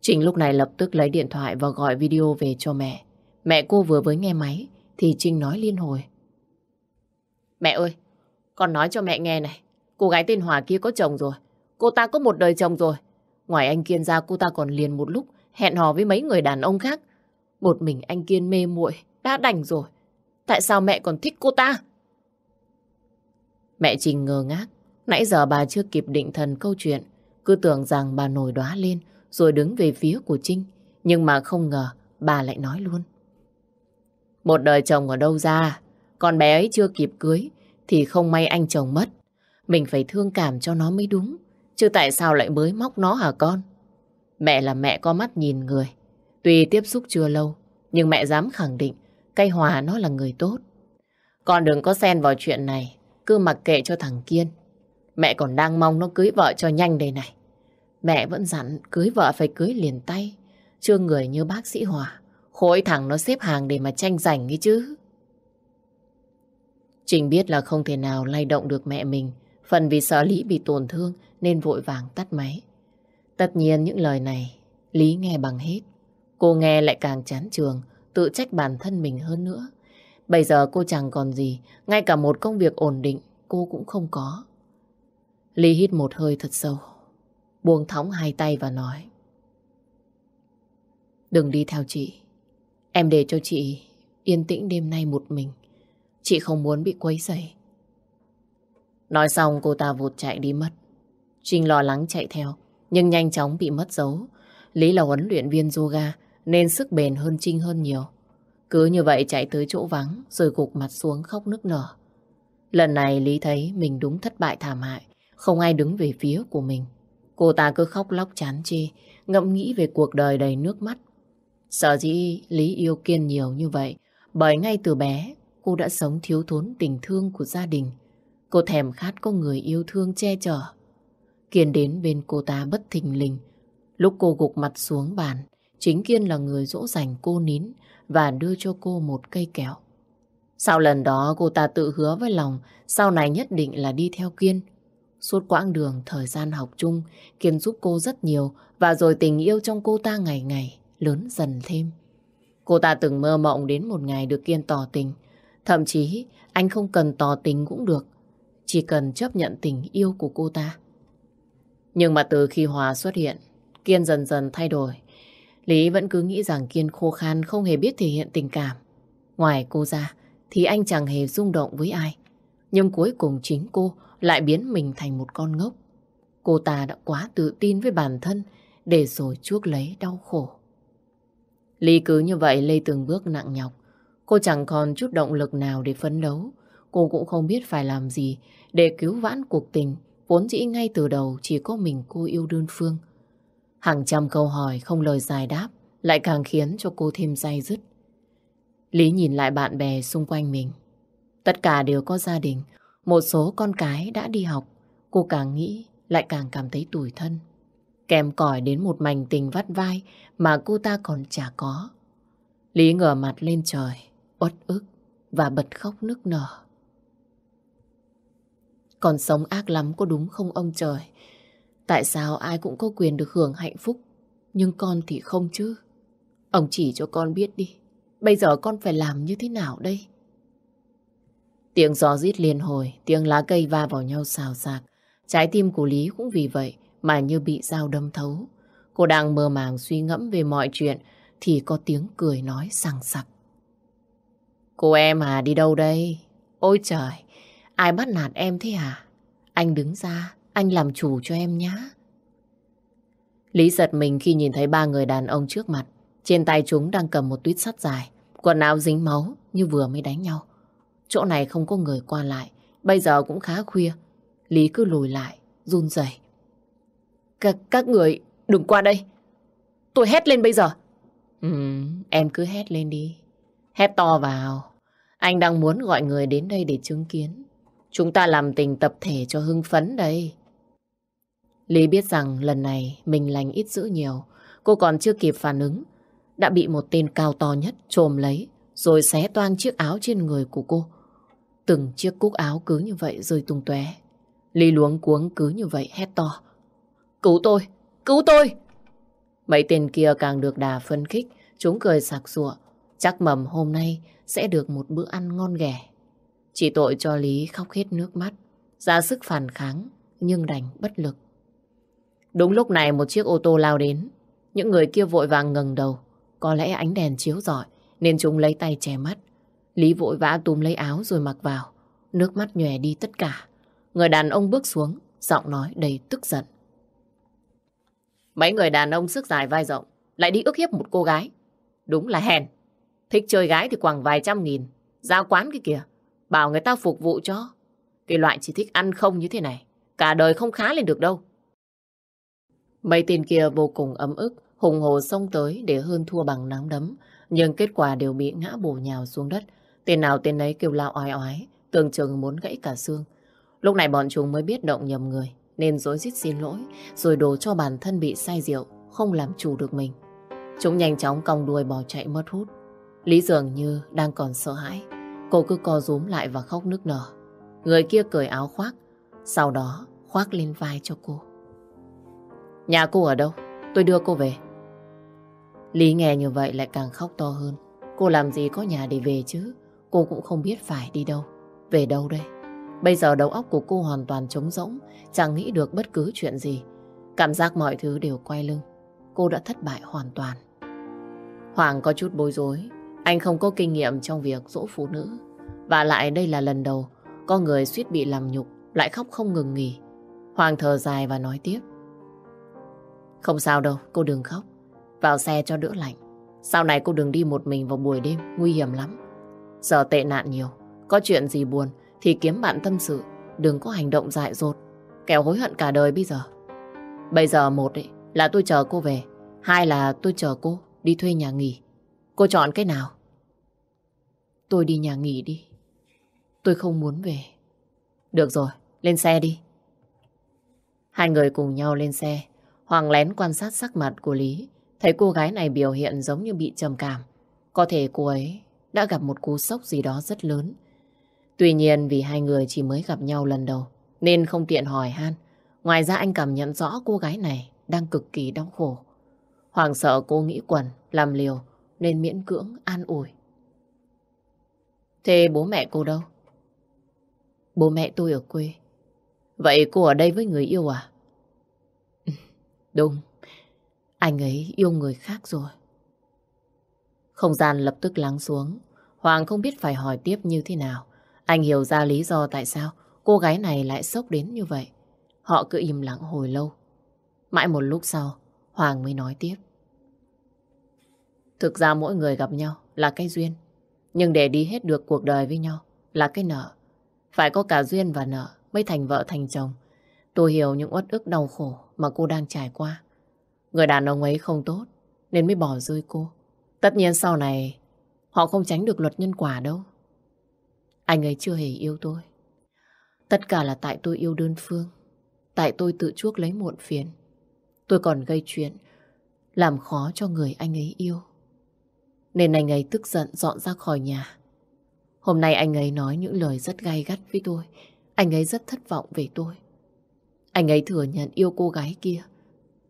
Trinh lúc này lập tức lấy điện thoại và gọi video về cho mẹ. Mẹ cô vừa mới nghe máy thì Trinh nói liên hồi. Mẹ ơi, con nói cho mẹ nghe này. Cô gái tên Hòa kia có chồng rồi. Cô ta có một đời chồng rồi. Ngoài anh Kiên ra cô ta còn liền một lúc hẹn hò với mấy người đàn ông khác. Một mình anh Kiên mê muội đã đành rồi. Tại sao mẹ còn thích cô ta? Mẹ Trình ngơ ngác. Nãy giờ bà chưa kịp định thần câu chuyện. Cứ tưởng rằng bà nổi đóa lên rồi đứng về phía của Trinh. Nhưng mà không ngờ bà lại nói luôn. Một đời chồng ở đâu ra? Con bé ấy chưa kịp cưới thì không may anh chồng mất. Mình phải thương cảm cho nó mới đúng. Chứ tại sao lại mới móc nó hả con? Mẹ là mẹ có mắt nhìn người. Tuy tiếp xúc chưa lâu, nhưng mẹ dám khẳng định cây Hòa nó là người tốt. Con đừng có xen vào chuyện này, cứ mặc kệ cho thằng Kiên. Mẹ còn đang mong nó cưới vợ cho nhanh đây này. Mẹ vẫn dặn cưới vợ phải cưới liền tay. Chưa người như bác sĩ Hòa. Khối thằng nó xếp hàng để mà tranh giành ấy chứ. Trình biết là không thể nào lay động được mẹ mình. Phần vì sợ Lý bị tổn thương nên vội vàng tắt máy. Tất nhiên những lời này Lý nghe bằng hết. Cô nghe lại càng chán trường, tự trách bản thân mình hơn nữa. Bây giờ cô chẳng còn gì, ngay cả một công việc ổn định cô cũng không có. Lý hít một hơi thật sâu, buông thõng hai tay và nói. Đừng đi theo chị. Em để cho chị yên tĩnh đêm nay một mình. Chị không muốn bị quấy rầy. Nói xong cô ta vụt chạy đi mất. Trinh lo lắng chạy theo, nhưng nhanh chóng bị mất dấu. Lý là huấn luyện viên yoga, nên sức bền hơn Trinh hơn nhiều. Cứ như vậy chạy tới chỗ vắng, rồi gục mặt xuống khóc nức nở. Lần này Lý thấy mình đúng thất bại thảm hại, không ai đứng về phía của mình. Cô ta cứ khóc lóc chán chê, ngẫm nghĩ về cuộc đời đầy nước mắt. Sợ dĩ Lý yêu Kiên nhiều như vậy, bởi ngay từ bé, cô đã sống thiếu thốn tình thương của gia đình. Cô thèm khát có người yêu thương che chở. Kiên đến bên cô ta bất thình lình. Lúc cô gục mặt xuống bàn, chính Kiên là người dỗ dành cô nín và đưa cho cô một cây kẹo. Sau lần đó cô ta tự hứa với lòng sau này nhất định là đi theo Kiên. Suốt quãng đường thời gian học chung, Kiên giúp cô rất nhiều và rồi tình yêu trong cô ta ngày ngày lớn dần thêm. Cô ta từng mơ mộng đến một ngày được Kiên tỏ tình. Thậm chí anh không cần tỏ tình cũng được, chỉ cần chấp nhận tình yêu của cô ta. Nhưng mà từ khi Hòa xuất hiện, Kiên dần dần thay đổi. Lý vẫn cứ nghĩ rằng Kiên khô khan không hề biết thể hiện tình cảm. Ngoài cô ra, thì anh chẳng hề rung động với ai. Nhưng cuối cùng chính cô lại biến mình thành một con ngốc. Cô ta đã quá tự tin với bản thân để rồi chuốc lấy đau khổ. Lý cứ như vậy lê từng bước nặng nhọc. Cô chẳng còn chút động lực nào để phấn đấu. Cô cũng không biết phải làm gì để cứu vãn cuộc tình vốn dĩ ngay từ đầu chỉ có mình cô yêu đơn phương. Hàng trăm câu hỏi không lời giải đáp lại càng khiến cho cô thêm day dứt. Lý nhìn lại bạn bè xung quanh mình. Tất cả đều có gia đình, một số con cái đã đi học. Cô càng nghĩ lại càng cảm thấy tủi thân. Kèm cỏi đến một mảnh tình vắt vai mà cô ta còn chả có. Lý ngửa mặt lên trời, uất ức và bật khóc nức nở. Còn sống ác lắm có đúng không ông trời? Tại sao ai cũng có quyền được hưởng hạnh phúc, nhưng con thì không chứ? Ông chỉ cho con biết đi, bây giờ con phải làm như thế nào đây? Tiếng gió rít liên hồi, tiếng lá cây va vào nhau xào xạc. Trái tim của Lý cũng vì vậy mà như bị dao đâm thấu. Cô đang mơ màng suy ngẫm về mọi chuyện thì có tiếng cười nói sằng sặc. Cô em à đi đâu đây? Ôi trời, ai bắt nạt em thế à Anh đứng ra, anh làm chủ cho em nhá. Lý giật mình khi nhìn thấy ba người đàn ông trước mặt. Trên tay chúng đang cầm một tuyết sắt dài, quần áo dính máu như vừa mới đánh nhau. Chỗ này không có người qua lại, bây giờ cũng khá khuya. Lý cứ lùi lại, run rẩy. Các, các người đừng qua đây. Tôi hét lên bây giờ. Ừ, em cứ hét lên đi. Hét to vào. Anh đang muốn gọi người đến đây để chứng kiến. Chúng ta làm tình tập thể cho hưng phấn đây. Lý biết rằng lần này mình lành ít dữ nhiều. Cô còn chưa kịp phản ứng. Đã bị một tên cao to nhất trồm lấy rồi xé toang chiếc áo trên người của cô. Từng chiếc cúc áo cứ như vậy rơi tung tóe. Lý luống cuống cứ như vậy hét to. Cứu tôi! Cứu tôi! Mấy tên kia càng được đà phân khích, chúng cười sặc sụa. Chắc mầm hôm nay sẽ được một bữa ăn ngon ghẻ. Chỉ tội cho Lý khóc hết nước mắt, ra sức phản kháng, nhưng đành bất lực. Đúng lúc này một chiếc ô tô lao đến. Những người kia vội vàng ngẩng đầu. Có lẽ ánh đèn chiếu rọi nên chúng lấy tay che mắt. Lý vội vã túm lấy áo rồi mặc vào. Nước mắt nhòe đi tất cả. Người đàn ông bước xuống, giọng nói đầy tức giận. Mấy người đàn ông sức dài vai rộng lại đi ức hiếp một cô gái. Đúng là hèn. Thích chơi gái thì khoảng vài trăm nghìn. Giao quán cái kìa. Bảo người ta phục vụ cho. Cái loại chỉ thích ăn không như thế này. Cả đời không khá lên được đâu. Mấy tên kia vô cùng ấm ức, hùng hồ xông tới để hơn thua bằng nắng đấm. Nhưng kết quả đều bị ngã bổ nhào xuống đất. Tên nào tên ấy kêu lao oai oái, tưởng chừng muốn gãy cả xương. Lúc này bọn chúng mới biết động nhầm người, nên dối rít xin lỗi, rồi đổ cho bản thân bị say rượu, không làm chủ được mình. Chúng nhanh chóng cong đuôi bỏ chạy mất hút. Lý dường như đang còn sợ hãi. Cô cứ co rúm lại và khóc nức nở. Người kia cởi áo khoác, sau đó khoác lên vai cho cô. Nhà cô ở đâu? Tôi đưa cô về. Lý nghe như vậy lại càng khóc to hơn. Cô làm gì có nhà để về chứ? Cô cũng không biết phải đi đâu. Về đâu đây? Bây giờ đầu óc của cô hoàn toàn trống rỗng, chẳng nghĩ được bất cứ chuyện gì. Cảm giác mọi thứ đều quay lưng. Cô đã thất bại hoàn toàn. Hoàng có chút bối rối. Anh không có kinh nghiệm trong việc dỗ phụ nữ. Và lại đây là lần đầu có người suýt bị làm nhục, lại khóc không ngừng nghỉ. Hoàng thở dài và nói tiếp. Không sao đâu, cô đừng khóc. Vào xe cho đỡ lạnh. Sau này cô đừng đi một mình vào buổi đêm, nguy hiểm lắm. Giờ tệ nạn nhiều, có chuyện gì buồn thì kiếm bạn tâm sự, đừng có hành động dại dột, kẻo hối hận cả đời bây giờ. Bây giờ một ấy, là tôi chờ cô về, hai là tôi chờ cô đi thuê nhà nghỉ. Cô chọn cái nào? Tôi đi nhà nghỉ đi. Tôi không muốn về. Được rồi, lên xe đi. Hai người cùng nhau lên xe. Hoàng lén quan sát sắc mặt của Lý. Thấy cô gái này biểu hiện giống như bị trầm cảm. Có thể cô ấy đã gặp một cú sốc gì đó rất lớn. Tuy nhiên vì hai người chỉ mới gặp nhau lần đầu nên không tiện hỏi han. Ngoài ra anh cảm nhận rõ cô gái này đang cực kỳ đau khổ. Hoàng sợ cô nghĩ quẩn, làm liều nên miễn cưỡng an ủi. Thế bố mẹ cô đâu? Bố mẹ tôi ở quê. Vậy cô ở đây với người yêu à? (laughs) Đúng, anh ấy yêu người khác rồi. Không gian lập tức lắng xuống. Hoàng không biết phải hỏi tiếp như thế nào. Anh hiểu ra lý do tại sao cô gái này lại sốc đến như vậy. Họ cứ im lặng hồi lâu. Mãi một lúc sau, Hoàng mới nói tiếp. Thực ra mỗi người gặp nhau là cái duyên. Nhưng để đi hết được cuộc đời với nhau là cái nợ. Phải có cả duyên và nợ mới thành vợ thành chồng. Tôi hiểu những uất ức đau khổ mà cô đang trải qua. Người đàn ông ấy không tốt, nên mới bỏ rơi cô. Tất nhiên sau này, họ không tránh được luật nhân quả đâu. Anh ấy chưa hề yêu tôi. Tất cả là tại tôi yêu đơn phương. Tại tôi tự chuốc lấy muộn phiền. Tôi còn gây chuyện làm khó cho người anh ấy yêu. Nên anh ấy tức giận dọn ra khỏi nhà. Hôm nay anh ấy nói những lời rất gay gắt với tôi. Anh ấy rất thất vọng về tôi. Anh ấy thừa nhận yêu cô gái kia.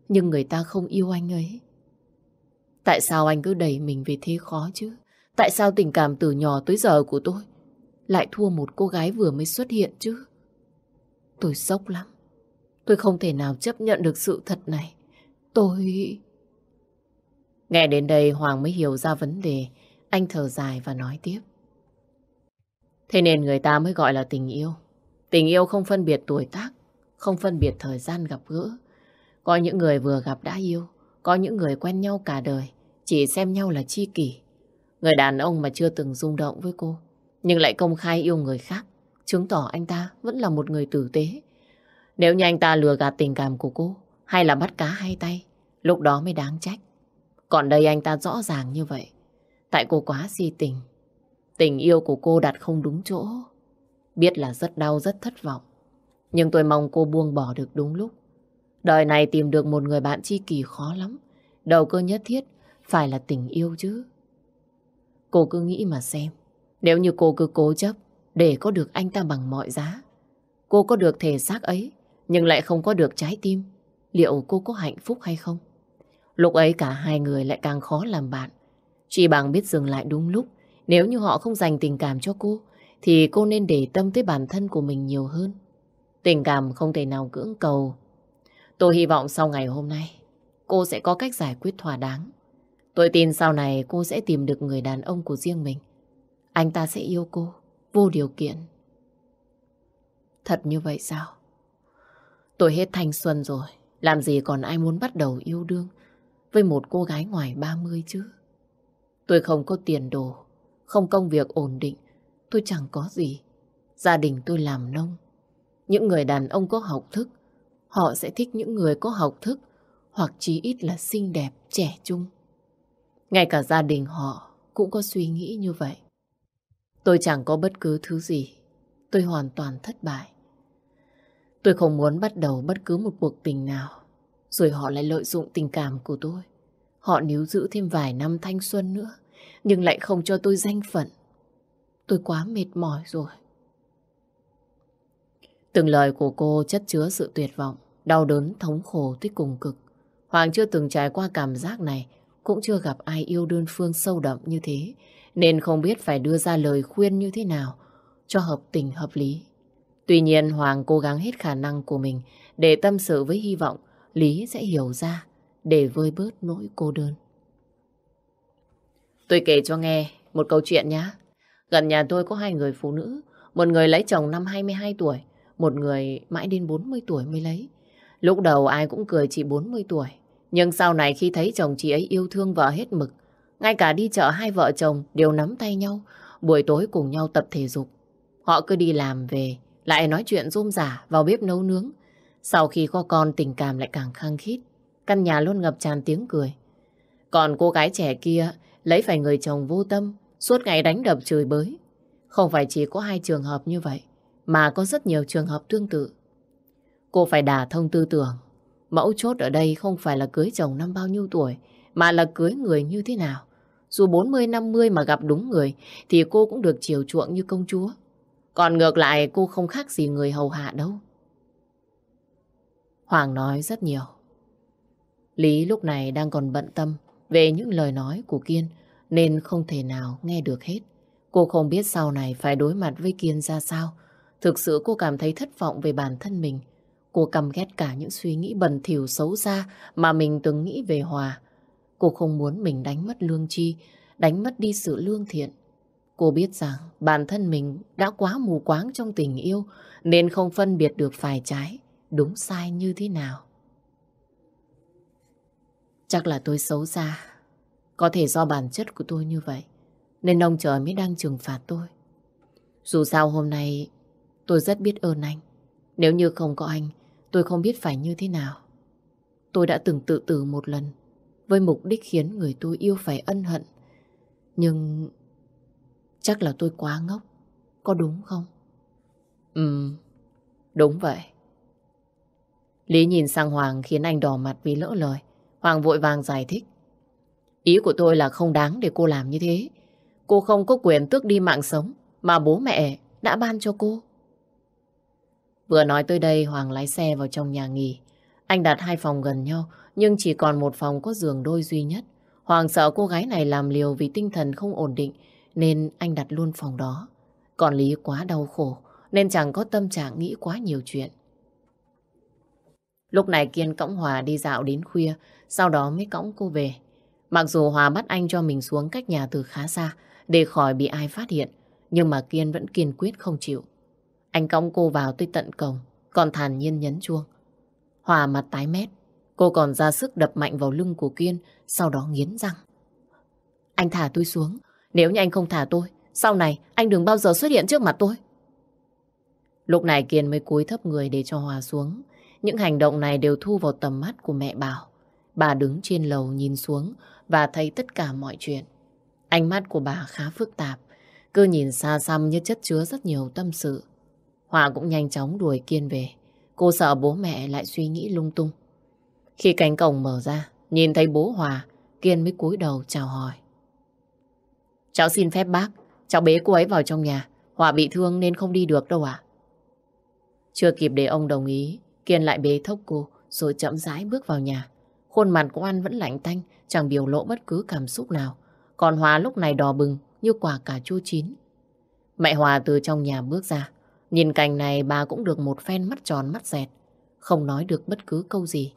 Nhưng người ta không yêu anh ấy. Tại sao anh cứ đẩy mình về thế khó chứ? Tại sao tình cảm từ nhỏ tới giờ của tôi lại thua một cô gái vừa mới xuất hiện chứ? Tôi sốc lắm. Tôi không thể nào chấp nhận được sự thật này. Tôi... Nghe đến đây Hoàng mới hiểu ra vấn đề. Anh thở dài và nói tiếp. Thế nên người ta mới gọi là tình yêu. Tình yêu không phân biệt tuổi tác, không phân biệt thời gian gặp gỡ. Có những người vừa gặp đã yêu, có những người quen nhau cả đời, chỉ xem nhau là chi kỷ. Người đàn ông mà chưa từng rung động với cô, nhưng lại công khai yêu người khác, chứng tỏ anh ta vẫn là một người tử tế. Nếu như anh ta lừa gạt tình cảm của cô, hay là bắt cá hai tay, lúc đó mới đáng trách. Còn đây anh ta rõ ràng như vậy. Tại cô quá si tình. Tình yêu của cô đặt không đúng chỗ. Biết là rất đau, rất thất vọng. Nhưng tôi mong cô buông bỏ được đúng lúc. Đời này tìm được một người bạn chi kỳ khó lắm. Đầu cơ nhất thiết phải là tình yêu chứ. Cô cứ nghĩ mà xem. Nếu như cô cứ cố chấp để có được anh ta bằng mọi giá. Cô có được thể xác ấy nhưng lại không có được trái tim. Liệu cô có hạnh phúc hay không? Lúc ấy cả hai người lại càng khó làm bạn. Chỉ bằng biết dừng lại đúng lúc. Nếu như họ không dành tình cảm cho cô, thì cô nên để tâm tới bản thân của mình nhiều hơn. Tình cảm không thể nào cưỡng cầu. Tôi hy vọng sau ngày hôm nay, cô sẽ có cách giải quyết thỏa đáng. Tôi tin sau này cô sẽ tìm được người đàn ông của riêng mình. Anh ta sẽ yêu cô, vô điều kiện. Thật như vậy sao? Tôi hết thanh xuân rồi, làm gì còn ai muốn bắt đầu yêu đương với một cô gái ngoài 30 chứ. Tôi không có tiền đồ, không công việc ổn định, tôi chẳng có gì. Gia đình tôi làm nông. Những người đàn ông có học thức, họ sẽ thích những người có học thức, hoặc chí ít là xinh đẹp, trẻ trung. Ngay cả gia đình họ cũng có suy nghĩ như vậy. Tôi chẳng có bất cứ thứ gì. Tôi hoàn toàn thất bại. Tôi không muốn bắt đầu bất cứ một cuộc tình nào. Rồi họ lại lợi dụng tình cảm của tôi. Họ níu giữ thêm vài năm thanh xuân nữa. Nhưng lại không cho tôi danh phận. Tôi quá mệt mỏi rồi. Từng lời của cô chất chứa sự tuyệt vọng, đau đớn, thống khổ tới cùng cực. Hoàng chưa từng trải qua cảm giác này, cũng chưa gặp ai yêu đơn phương sâu đậm như thế, nên không biết phải đưa ra lời khuyên như thế nào cho hợp tình hợp lý. Tuy nhiên Hoàng cố gắng hết khả năng của mình để tâm sự với hy vọng Lý sẽ hiểu ra để vơi bớt nỗi cô đơn. Tôi kể cho nghe một câu chuyện nhé. Gần nhà tôi có hai người phụ nữ, một người lấy chồng năm 22 tuổi, một người mãi đến 40 tuổi mới lấy. Lúc đầu ai cũng cười chị 40 tuổi. Nhưng sau này khi thấy chồng chị ấy yêu thương vợ hết mực, ngay cả đi chợ hai vợ chồng đều nắm tay nhau, buổi tối cùng nhau tập thể dục. Họ cứ đi làm về, lại nói chuyện rôm rả vào bếp nấu nướng. Sau khi có con tình cảm lại càng khăng khít, căn nhà luôn ngập tràn tiếng cười. Còn cô gái trẻ kia lấy phải người chồng vô tâm, suốt ngày đánh đập chửi bới. Không phải chỉ có hai trường hợp như vậy, mà có rất nhiều trường hợp tương tự. Cô phải đả thông tư tưởng. Mẫu chốt ở đây không phải là cưới chồng năm bao nhiêu tuổi, mà là cưới người như thế nào. Dù 40-50 mà gặp đúng người, thì cô cũng được chiều chuộng như công chúa. Còn ngược lại cô không khác gì người hầu hạ đâu. Hoàng nói rất nhiều. Lý lúc này đang còn bận tâm về những lời nói của Kiên, nên không thể nào nghe được hết. Cô không biết sau này phải đối mặt với Kiên ra sao. Thực sự cô cảm thấy thất vọng về bản thân mình. Cô căm ghét cả những suy nghĩ bẩn thỉu xấu xa mà mình từng nghĩ về Hòa. Cô không muốn mình đánh mất lương chi, đánh mất đi sự lương thiện. Cô biết rằng bản thân mình đã quá mù quáng trong tình yêu nên không phân biệt được phải trái, đúng sai như thế nào. Chắc là tôi xấu xa. Có thể do bản chất của tôi như vậy nên ông trời mới đang trừng phạt tôi. Dù sao hôm nay tôi rất biết ơn anh. Nếu như không có anh, tôi không biết phải như thế nào. Tôi đã từng tự tử một lần với mục đích khiến người tôi yêu phải ân hận. Nhưng chắc là tôi quá ngốc. Có đúng không? Ừ, đúng vậy. Lý nhìn sang Hoàng khiến anh đỏ mặt vì lỡ lời. Hoàng vội vàng giải thích. Ý của tôi là không đáng để cô làm như thế. Cô không có quyền tước đi mạng sống mà bố mẹ đã ban cho cô. Vừa nói tới đây, Hoàng lái xe vào trong nhà nghỉ. Anh đặt hai phòng gần nhau, nhưng chỉ còn một phòng có giường đôi duy nhất. Hoàng sợ cô gái này làm liều vì tinh thần không ổn định, nên anh đặt luôn phòng đó. Còn Lý quá đau khổ, nên chẳng có tâm trạng nghĩ quá nhiều chuyện. Lúc này Kiên cõng Hòa đi dạo đến khuya, sau đó mới cõng cô về. Mặc dù Hòa bắt anh cho mình xuống cách nhà từ khá xa để khỏi bị ai phát hiện, nhưng mà Kiên vẫn kiên quyết không chịu. Anh cõng cô vào tới tận cổng, còn thản nhiên nhấn chuông. Hòa mặt tái mét, cô còn ra sức đập mạnh vào lưng của Kiên, sau đó nghiến răng. Anh thả tôi xuống, nếu như anh không thả tôi, sau này anh đừng bao giờ xuất hiện trước mặt tôi. Lúc này Kiên mới cúi thấp người để cho Hòa xuống. Những hành động này đều thu vào tầm mắt của mẹ Bảo. Bà đứng trên lầu nhìn xuống và thấy tất cả mọi chuyện. Ánh mắt của bà khá phức tạp, cứ nhìn xa xăm như chất chứa rất nhiều tâm sự. Hòa cũng nhanh chóng đuổi Kiên về. Cô sợ bố mẹ lại suy nghĩ lung tung. Khi cánh cổng mở ra, nhìn thấy bố Hòa, Kiên mới cúi đầu chào hỏi. Cháu xin phép bác, cháu bế cô ấy vào trong nhà. Hòa bị thương nên không đi được đâu ạ. Chưa kịp để ông đồng ý, Kiên lại bế thốc cô rồi chậm rãi bước vào nhà. Khuôn mặt của anh vẫn lạnh tanh, chẳng biểu lộ bất cứ cảm xúc nào. Còn Hòa lúc này đỏ bừng như quả cà chua chín. Mẹ Hòa từ trong nhà bước ra. Nhìn cảnh này bà cũng được một phen mắt tròn mắt dẹt. Không nói được bất cứ câu gì.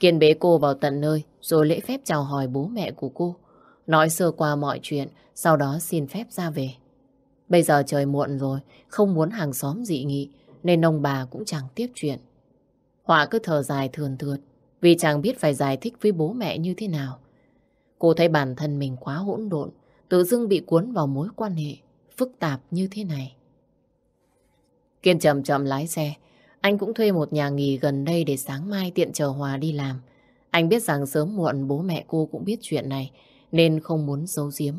Kiên bế cô vào tận nơi rồi lễ phép chào hỏi bố mẹ của cô. Nói sơ qua mọi chuyện, sau đó xin phép ra về. Bây giờ trời muộn rồi, không muốn hàng xóm dị nghị, nên ông bà cũng chẳng tiếp chuyện. Họa cứ thở dài thườn thượt, vì chẳng biết phải giải thích với bố mẹ như thế nào. Cô thấy bản thân mình quá hỗn độn, tự dưng bị cuốn vào mối quan hệ phức tạp như thế này. Kiên chậm chậm lái xe, anh cũng thuê một nhà nghỉ gần đây để sáng mai tiện chờ Hòa đi làm. Anh biết rằng sớm muộn bố mẹ cô cũng biết chuyện này nên không muốn giấu giếm.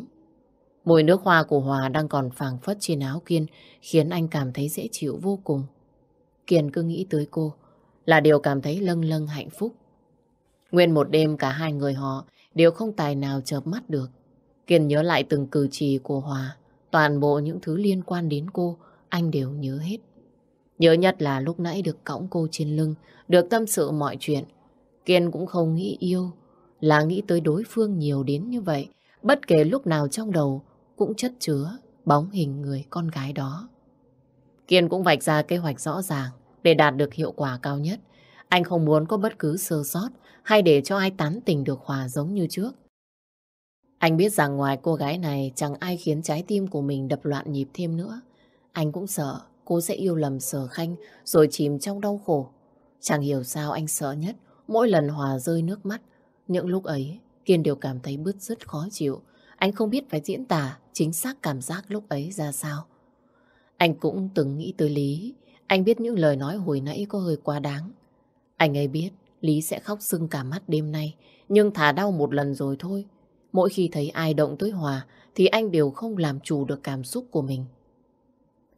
Mùi nước hoa của Hòa đang còn phảng phất trên áo Kiên khiến anh cảm thấy dễ chịu vô cùng. Kiên cứ nghĩ tới cô là điều cảm thấy lâng lâng hạnh phúc. Nguyên một đêm cả hai người họ đều không tài nào chợp mắt được. Kiên nhớ lại từng cử chỉ của Hòa, toàn bộ những thứ liên quan đến cô, anh đều nhớ hết. Nhớ nhất là lúc nãy được cõng cô trên lưng, được tâm sự mọi chuyện. Kiên cũng không nghĩ yêu, là nghĩ tới đối phương nhiều đến như vậy. Bất kể lúc nào trong đầu cũng chất chứa bóng hình người con gái đó. Kiên cũng vạch ra kế hoạch rõ ràng để đạt được hiệu quả cao nhất. Anh không muốn có bất cứ sơ sót hay để cho ai tán tình được Hòa giống như trước. Anh biết rằng ngoài cô gái này, chẳng ai khiến trái tim của mình đập loạn nhịp thêm nữa. Anh cũng sợ cô sẽ yêu lầm sở khanh rồi chìm trong đau khổ. Chẳng hiểu sao anh sợ nhất, mỗi lần Hòa rơi nước mắt. Những lúc ấy, Kiên đều cảm thấy bứt rứt khó chịu. Anh không biết phải diễn tả chính xác cảm giác lúc ấy ra sao. Anh cũng từng nghĩ tới Lý. Anh biết những lời nói hồi nãy có hơi quá đáng. Anh ấy biết Lý sẽ khóc sưng cả mắt đêm nay. Nhưng thả đau một lần rồi thôi. Mỗi khi thấy ai động tới Hòa thì anh đều không làm chủ được cảm xúc của mình.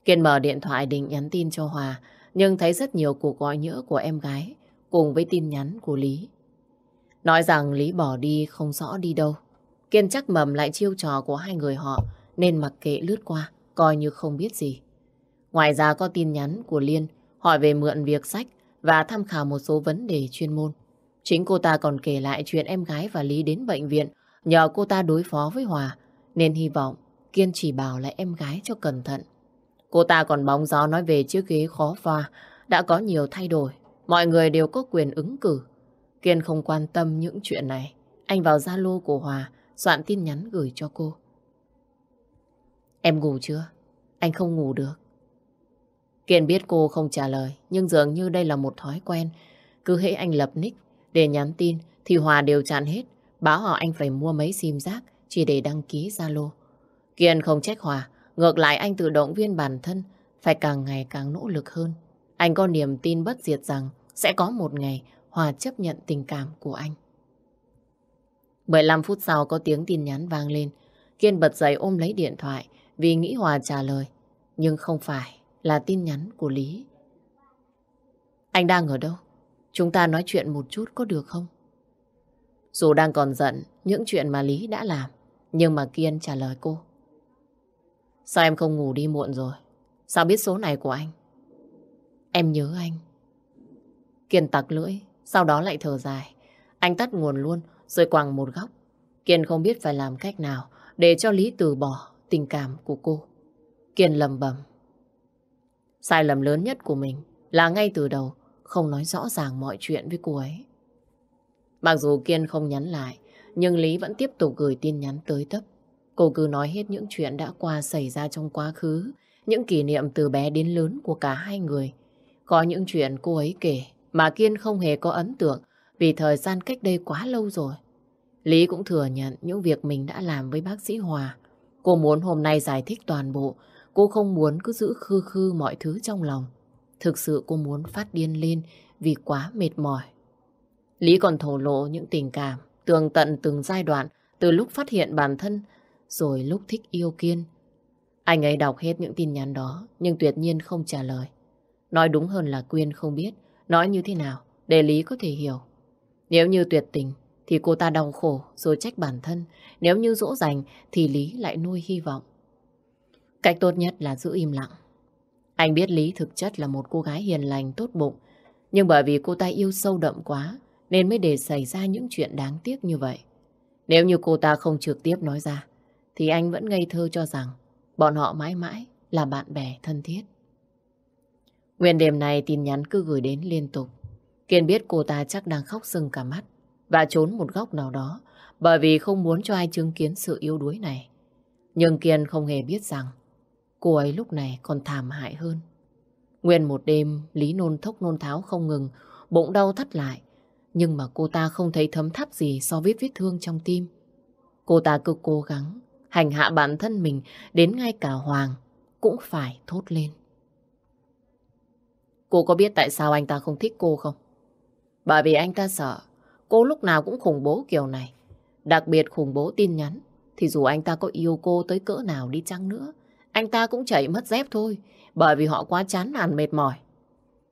Kiên mở điện thoại định nhắn tin cho Hòa nhưng thấy rất nhiều cuộc gọi nhỡ của em gái cùng với tin nhắn của Lý. Nói rằng Lý bỏ đi không rõ đi đâu. Kiên chắc mầm lại chiêu trò của hai người họ nên mặc kệ lướt qua, coi như không biết gì. Ngoài ra có tin nhắn của Liên hỏi về mượn việc sách và tham khảo một số vấn đề chuyên môn. Chính cô ta còn kể lại chuyện em gái và Lý đến bệnh viện nhờ cô ta đối phó với Hòa, nên hy vọng Kiên chỉ bảo lại em gái cho cẩn thận. Cô ta còn bóng gió nói về chiếc ghế khó pha, đã có nhiều thay đổi. Mọi người đều có quyền ứng cử. Kiên không quan tâm những chuyện này. Anh vào Zalo của Hòa, soạn tin nhắn gửi cho cô. Em ngủ chưa? Anh không ngủ được. Kiên biết cô không trả lời, nhưng dường như đây là một thói quen. Cứ hễ anh lập nick để nhắn tin thì Hòa đều chặn hết, báo họ anh phải mua mấy sim rác chỉ để đăng ký Zalo. Kiên không trách Hòa, ngược lại anh tự động viên bản thân phải càng ngày càng nỗ lực hơn. Anh có niềm tin bất diệt rằng sẽ có một ngày Hòa chấp nhận tình cảm của anh. 15 phút sau có tiếng tin nhắn vang lên. Kiên bật dậy ôm lấy điện thoại vì nghĩ Hòa trả lời. Nhưng không phải là tin nhắn của Lý. Anh đang ở đâu? Chúng ta nói chuyện một chút có được không? Dù đang còn giận những chuyện mà Lý đã làm, nhưng mà Kiên trả lời cô. Sao em không ngủ đi muộn rồi? Sao biết số này của anh? Em nhớ anh. Kiên tặc lưỡi, sau đó lại thở dài. Anh tắt nguồn luôn, rồi quàng một góc. Kiên không biết phải làm cách nào để cho Lý từ bỏ tình cảm của cô. Kiên lầm bầm. Sai lầm lớn nhất của mình là ngay từ đầu không nói rõ ràng mọi chuyện với cô ấy. Mặc dù Kiên không nhắn lại, nhưng Lý vẫn tiếp tục gửi tin nhắn tới tấp. Cô cứ nói hết những chuyện đã qua xảy ra trong quá khứ, những kỷ niệm từ bé đến lớn của cả hai người. Có những chuyện cô ấy kể mà Kiên không hề có ấn tượng vì thời gian cách đây quá lâu rồi. Lý cũng thừa nhận những việc mình đã làm với bác sĩ Hòa. Cô muốn hôm nay giải thích toàn bộ. Cô không muốn cứ giữ khư khư mọi thứ trong lòng. Thực sự cô muốn phát điên lên vì quá mệt mỏi. Lý còn thổ lộ những tình cảm, tường tận từng giai đoạn, từ lúc phát hiện bản thân, rồi lúc thích yêu Kiên. Anh ấy đọc hết những tin nhắn đó, nhưng tuyệt nhiên không trả lời. Nói đúng hơn là Quyên không biết nói như thế nào để Lý có thể hiểu. Nếu như tuyệt tình thì cô ta đau khổ rồi trách bản thân. Nếu như dỗ dành thì Lý lại nuôi hy vọng. Cách tốt nhất là giữ im lặng. Anh biết Lý thực chất là một cô gái hiền lành, tốt bụng. Nhưng bởi vì cô ta yêu sâu đậm quá nên mới để xảy ra những chuyện đáng tiếc như vậy. Nếu như cô ta không trực tiếp nói ra thì anh vẫn ngây thơ cho rằng bọn họ mãi mãi là bạn bè thân thiết. Nguyên đêm này tin nhắn cứ gửi đến liên tục. Kiên biết cô ta chắc đang khóc sưng cả mắt và trốn một góc nào đó bởi vì không muốn cho ai chứng kiến sự yếu đuối này. Nhưng Kiên không hề biết rằng cô ấy lúc này còn thảm hại hơn. Nguyên một đêm Lý nôn thốc nôn tháo không ngừng, bụng đau thắt lại. Nhưng mà cô ta không thấy thấm tháp gì so với vết thương trong tim. Cô ta cứ cố gắng hành hạ bản thân mình đến ngay cả Hoàng cũng phải thốt lên. Cô có biết tại sao anh ta không thích cô không? Bởi vì anh ta sợ cô lúc nào cũng khủng bố kiểu này. Đặc biệt khủng bố tin nhắn, thì dù anh ta có yêu cô tới cỡ nào đi chăng nữa, anh ta cũng chảy mất dép thôi, bởi vì họ quá chán nản mệt mỏi.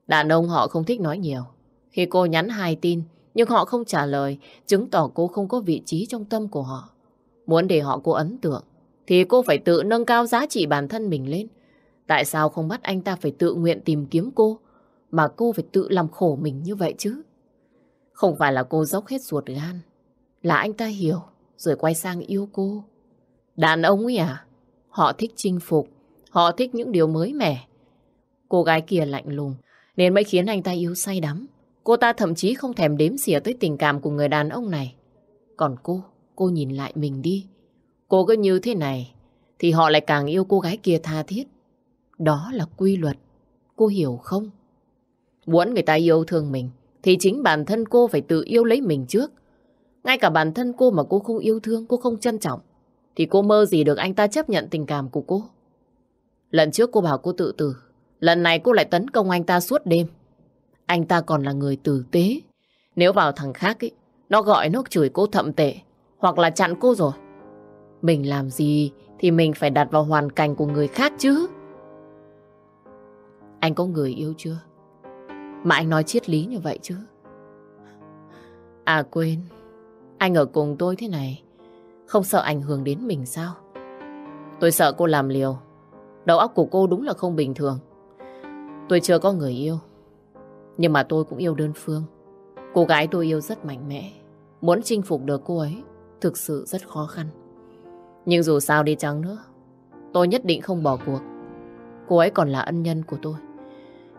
Đàn ông họ không thích nói nhiều. Khi cô nhắn hai tin, nhưng họ không trả lời, chứng tỏ cô không có vị trí trong tâm của họ. Muốn để họ cô ấn tượng, thì cô phải tự nâng cao giá trị bản thân mình lên. Tại sao không bắt anh ta phải tự nguyện tìm kiếm cô, mà cô phải tự làm khổ mình như vậy chứ? Không phải là cô dốc hết ruột gan, là anh ta hiểu, rồi quay sang yêu cô. Đàn ông ấy à, họ thích chinh phục, họ thích những điều mới mẻ. Cô gái kia lạnh lùng, nên mới khiến anh ta yêu say đắm. Cô ta thậm chí không thèm đếm xỉa tới tình cảm của người đàn ông này. Còn cô, cô nhìn lại mình đi. Cô cứ như thế này, thì họ lại càng yêu cô gái kia tha thiết. Đó là quy luật. Cô hiểu không? Muốn người ta yêu thương mình, thì chính bản thân cô phải tự yêu lấy mình trước. Ngay cả bản thân cô mà cô không yêu thương, cô không trân trọng, thì cô mơ gì được anh ta chấp nhận tình cảm của cô. Lần trước cô bảo cô tự tử, lần này cô lại tấn công anh ta suốt đêm. Anh ta còn là người tử tế. Nếu vào thằng khác ấy, nó gọi nó chửi cô thậm tệ, hoặc là chặn cô rồi. Mình làm gì thì mình phải đặt vào hoàn cảnh của người khác chứ. Anh có người yêu chưa? Mà anh nói triết lý như vậy chứ. À quên, anh ở cùng tôi thế này, không sợ ảnh hưởng đến mình sao? Tôi sợ cô làm liều. Đầu óc của cô đúng là không bình thường. Tôi chưa có người yêu. Nhưng mà tôi cũng yêu đơn phương. Cô gái tôi yêu rất mạnh mẽ. Muốn chinh phục được cô ấy thực sự rất khó khăn. Nhưng dù sao đi chăng nữa, tôi nhất định không bỏ cuộc. Cô ấy còn là ân nhân của tôi.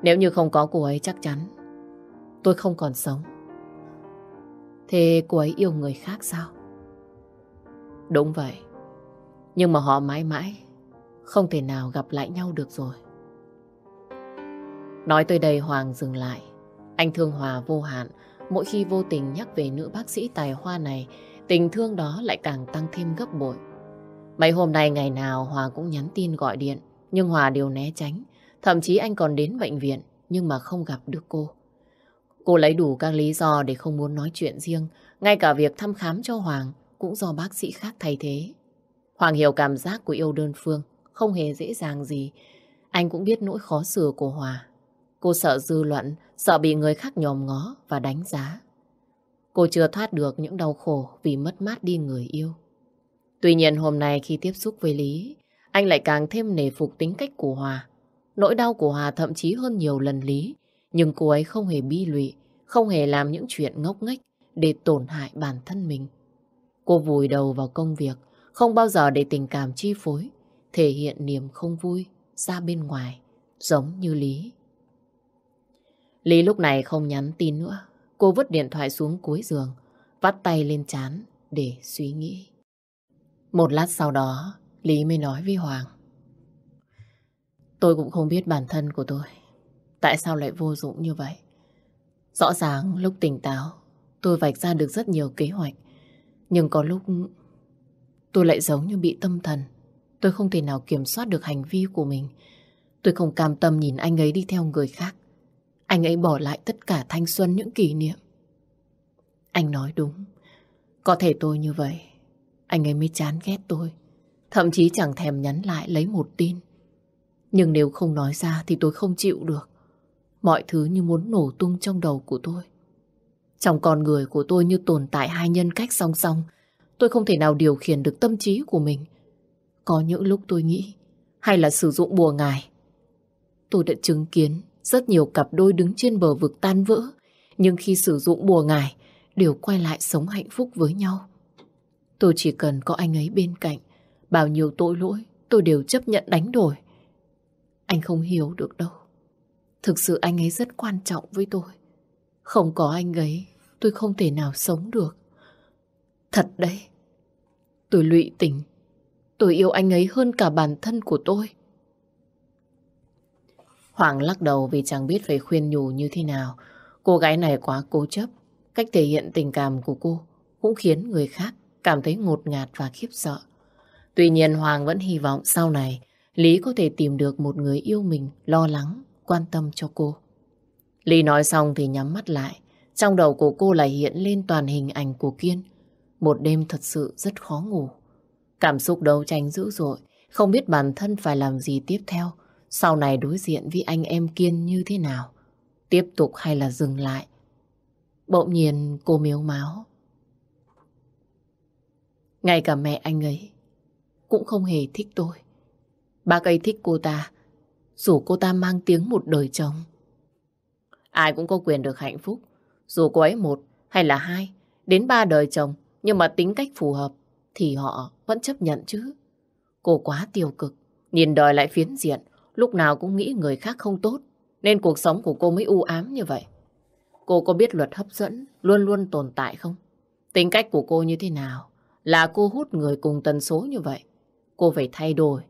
Nếu như không có cô ấy chắc chắn tôi không còn sống. Thế cô ấy yêu người khác sao? Đúng vậy. Nhưng mà họ mãi mãi không thể nào gặp lại nhau được rồi. Nói tới đây Hoàng dừng lại. Anh thương Hòa vô hạn. Mỗi khi vô tình nhắc về nữ bác sĩ tài hoa này, tình thương đó lại càng tăng thêm gấp bội. Mấy hôm nay ngày nào Hòa cũng nhắn tin gọi điện, nhưng Hòa đều né tránh. Thậm chí anh còn đến bệnh viện, nhưng mà không gặp được cô. Cô lấy đủ các lý do để không muốn nói chuyện riêng, ngay cả việc thăm khám cho Hoàng cũng do bác sĩ khác thay thế. Hoàng hiểu cảm giác của yêu đơn phương, không hề dễ dàng gì. Anh cũng biết nỗi khó xử của Hòa. Cô sợ dư luận, sợ bị người khác nhòm ngó và đánh giá. Cô chưa thoát được những đau khổ vì mất mát đi người yêu. Tuy nhiên hôm nay khi tiếp xúc với Lý, anh lại càng thêm nể phục tính cách của Hòa. Nỗi đau của Hòa thậm chí hơn nhiều lần Lý, nhưng cô ấy không hề bi lụy, không hề làm những chuyện ngốc nghếch để tổn hại bản thân mình. Cô vùi đầu vào công việc, không bao giờ để tình cảm chi phối, thể hiện niềm không vui ra bên ngoài, giống như Lý. Lý lúc này không nhắn tin nữa. Cô vứt điện thoại xuống cuối giường, vắt tay lên chán để suy nghĩ. Một lát sau đó, Lý mới nói với Hoàng. Tôi cũng không biết bản thân của tôi. Tại sao lại vô dụng như vậy? Rõ ràng lúc tỉnh táo, tôi vạch ra được rất nhiều kế hoạch. Nhưng có lúc tôi lại giống như bị tâm thần. Tôi không thể nào kiểm soát được hành vi của mình. Tôi không cam tâm nhìn anh ấy đi theo người khác. Anh ấy bỏ lại tất cả thanh xuân những kỷ niệm. Anh nói đúng. Có thể tôi như vậy. Anh ấy mới chán ghét tôi. Thậm chí chẳng thèm nhắn lại lấy một tin. Nhưng nếu không nói ra thì tôi không chịu được. Mọi thứ như muốn nổ tung trong đầu của tôi. Trong con người của tôi như tồn tại hai nhân cách song song. Tôi không thể nào điều khiển được tâm trí của mình. Có những lúc tôi nghĩ hay là sử dụng bùa ngài. Tôi đã chứng kiến rất nhiều cặp đôi đứng trên bờ vực tan vỡ, nhưng khi sử dụng bùa ngải, đều quay lại sống hạnh phúc với nhau. Tôi chỉ cần có anh ấy bên cạnh, bao nhiêu tội lỗi tôi đều chấp nhận đánh đổi. Anh không hiểu được đâu. Thực sự anh ấy rất quan trọng với tôi. Không có anh ấy, tôi không thể nào sống được. Thật đấy. Tôi lụy tình. Tôi yêu anh ấy hơn cả bản thân của tôi. Hoàng lắc đầu vì chẳng biết phải khuyên nhủ như thế nào. Cô gái này quá cố chấp. Cách thể hiện tình cảm của cô cũng khiến người khác cảm thấy ngột ngạt và khiếp sợ. Tuy nhiên Hoàng vẫn hy vọng sau này Lý có thể tìm được một người yêu mình, lo lắng, quan tâm cho cô. Lý nói xong thì nhắm mắt lại, Trong đầu của cô lại hiện lên toàn hình ảnh của Kiên. Một đêm thật sự rất khó ngủ. Cảm xúc đấu tranh dữ dội, không biết bản thân phải làm gì tiếp theo. Sau này đối diện với anh em Kiên như thế nào? Tiếp tục hay là dừng lại? Bỗng nhiên cô miếu máu. Ngay cả mẹ anh ấy cũng không hề thích tôi. Bác ấy thích cô ta, dù cô ta mang tiếng một đời chồng. Ai cũng có quyền được hạnh phúc, dù cô ấy một hay là hai, đến ba đời chồng, nhưng mà tính cách phù hợp, thì họ vẫn chấp nhận chứ. Cô quá tiêu cực, nhìn đời lại phiến diện, lúc nào cũng nghĩ người khác không tốt, nên cuộc sống của cô mới u ám như vậy. Cô có biết luật hấp dẫn luôn luôn tồn tại không? Tính cách của cô như thế nào? Là cô hút người cùng tần số như vậy. Cô phải thay đổi,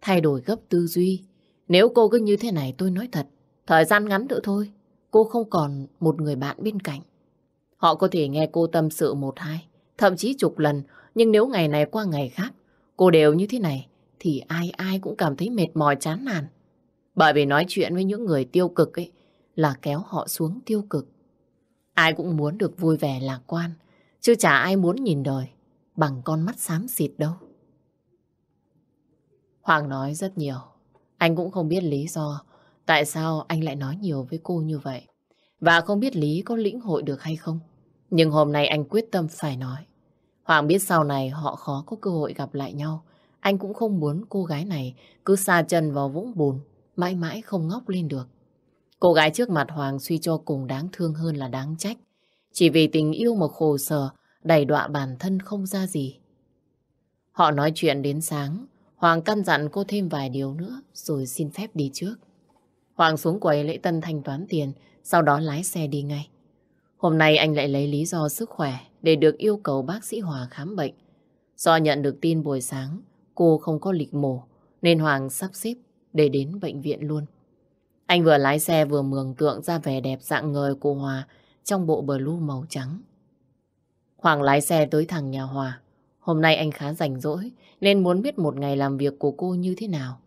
thay đổi gấp tư duy. Nếu cô cứ như thế này tôi nói thật, thời gian ngắn nữa thôi, cô không còn một người bạn bên cạnh. Họ có thể nghe cô tâm sự một hai, thậm chí chục lần, nhưng nếu ngày này qua ngày khác, cô đều như thế này, thì ai ai cũng cảm thấy mệt mỏi chán nản. Bởi vì nói chuyện với những người tiêu cực ấy là kéo họ xuống tiêu cực. Ai cũng muốn được vui vẻ lạc quan, chứ chả ai muốn nhìn đời bằng con mắt xám xịt đâu. Hoàng nói rất nhiều. Anh cũng không biết lý do tại sao anh lại nói nhiều với cô như vậy. Và không biết Lý có lĩnh hội được hay không. Nhưng hôm nay anh quyết tâm phải nói. Hoàng biết sau này họ khó có cơ hội gặp lại nhau. Anh cũng không muốn cô gái này cứ xa chân vào vũng bùn, mãi mãi không ngóc lên được. Cô gái trước mặt Hoàng suy cho cùng đáng thương hơn là đáng trách. Chỉ vì tình yêu mà khổ sở, đầy đọa bản thân không ra gì. Họ nói chuyện đến sáng, Hoàng căn dặn cô thêm vài điều nữa rồi xin phép đi trước. Hoàng xuống quầy lễ tân thanh toán tiền, sau đó lái xe đi ngay. Hôm nay anh lại lấy lý do sức khỏe để được yêu cầu bác sĩ Hòa khám bệnh. Do nhận được tin buổi sáng, cô không có lịch mổ, nên Hoàng sắp xếp để đến bệnh viện luôn. Anh vừa lái xe vừa mường tượng ra vẻ đẹp dạng người của Hòa trong bộ blue màu trắng. Hoàng lái xe tới thẳng nhà Hòa. Hôm nay anh khá rảnh rỗi nên muốn biết một ngày làm việc của cô như thế nào.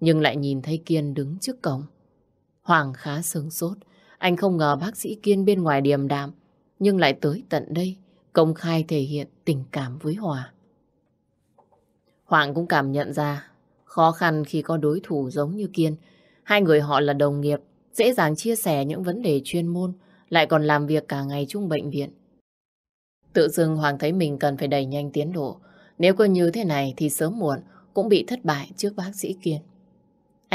Nhưng lại nhìn thấy Kiên đứng trước cổng. Hoàng khá sướng sốt. Anh không ngờ bác sĩ Kiên bên ngoài điềm đạm nhưng lại tới tận đây công khai thể hiện tình cảm với Hòa. Hoàng cũng cảm nhận ra khó khăn khi có đối thủ giống như Kiên. Hai người họ là đồng nghiệp, dễ dàng chia sẻ những vấn đề chuyên môn, lại còn làm việc cả ngày chung bệnh viện. Tự dưng Hoàng thấy mình cần phải đẩy nhanh tiến độ. Nếu cứ như thế này thì sớm muộn cũng bị thất bại trước bác sĩ Kiên.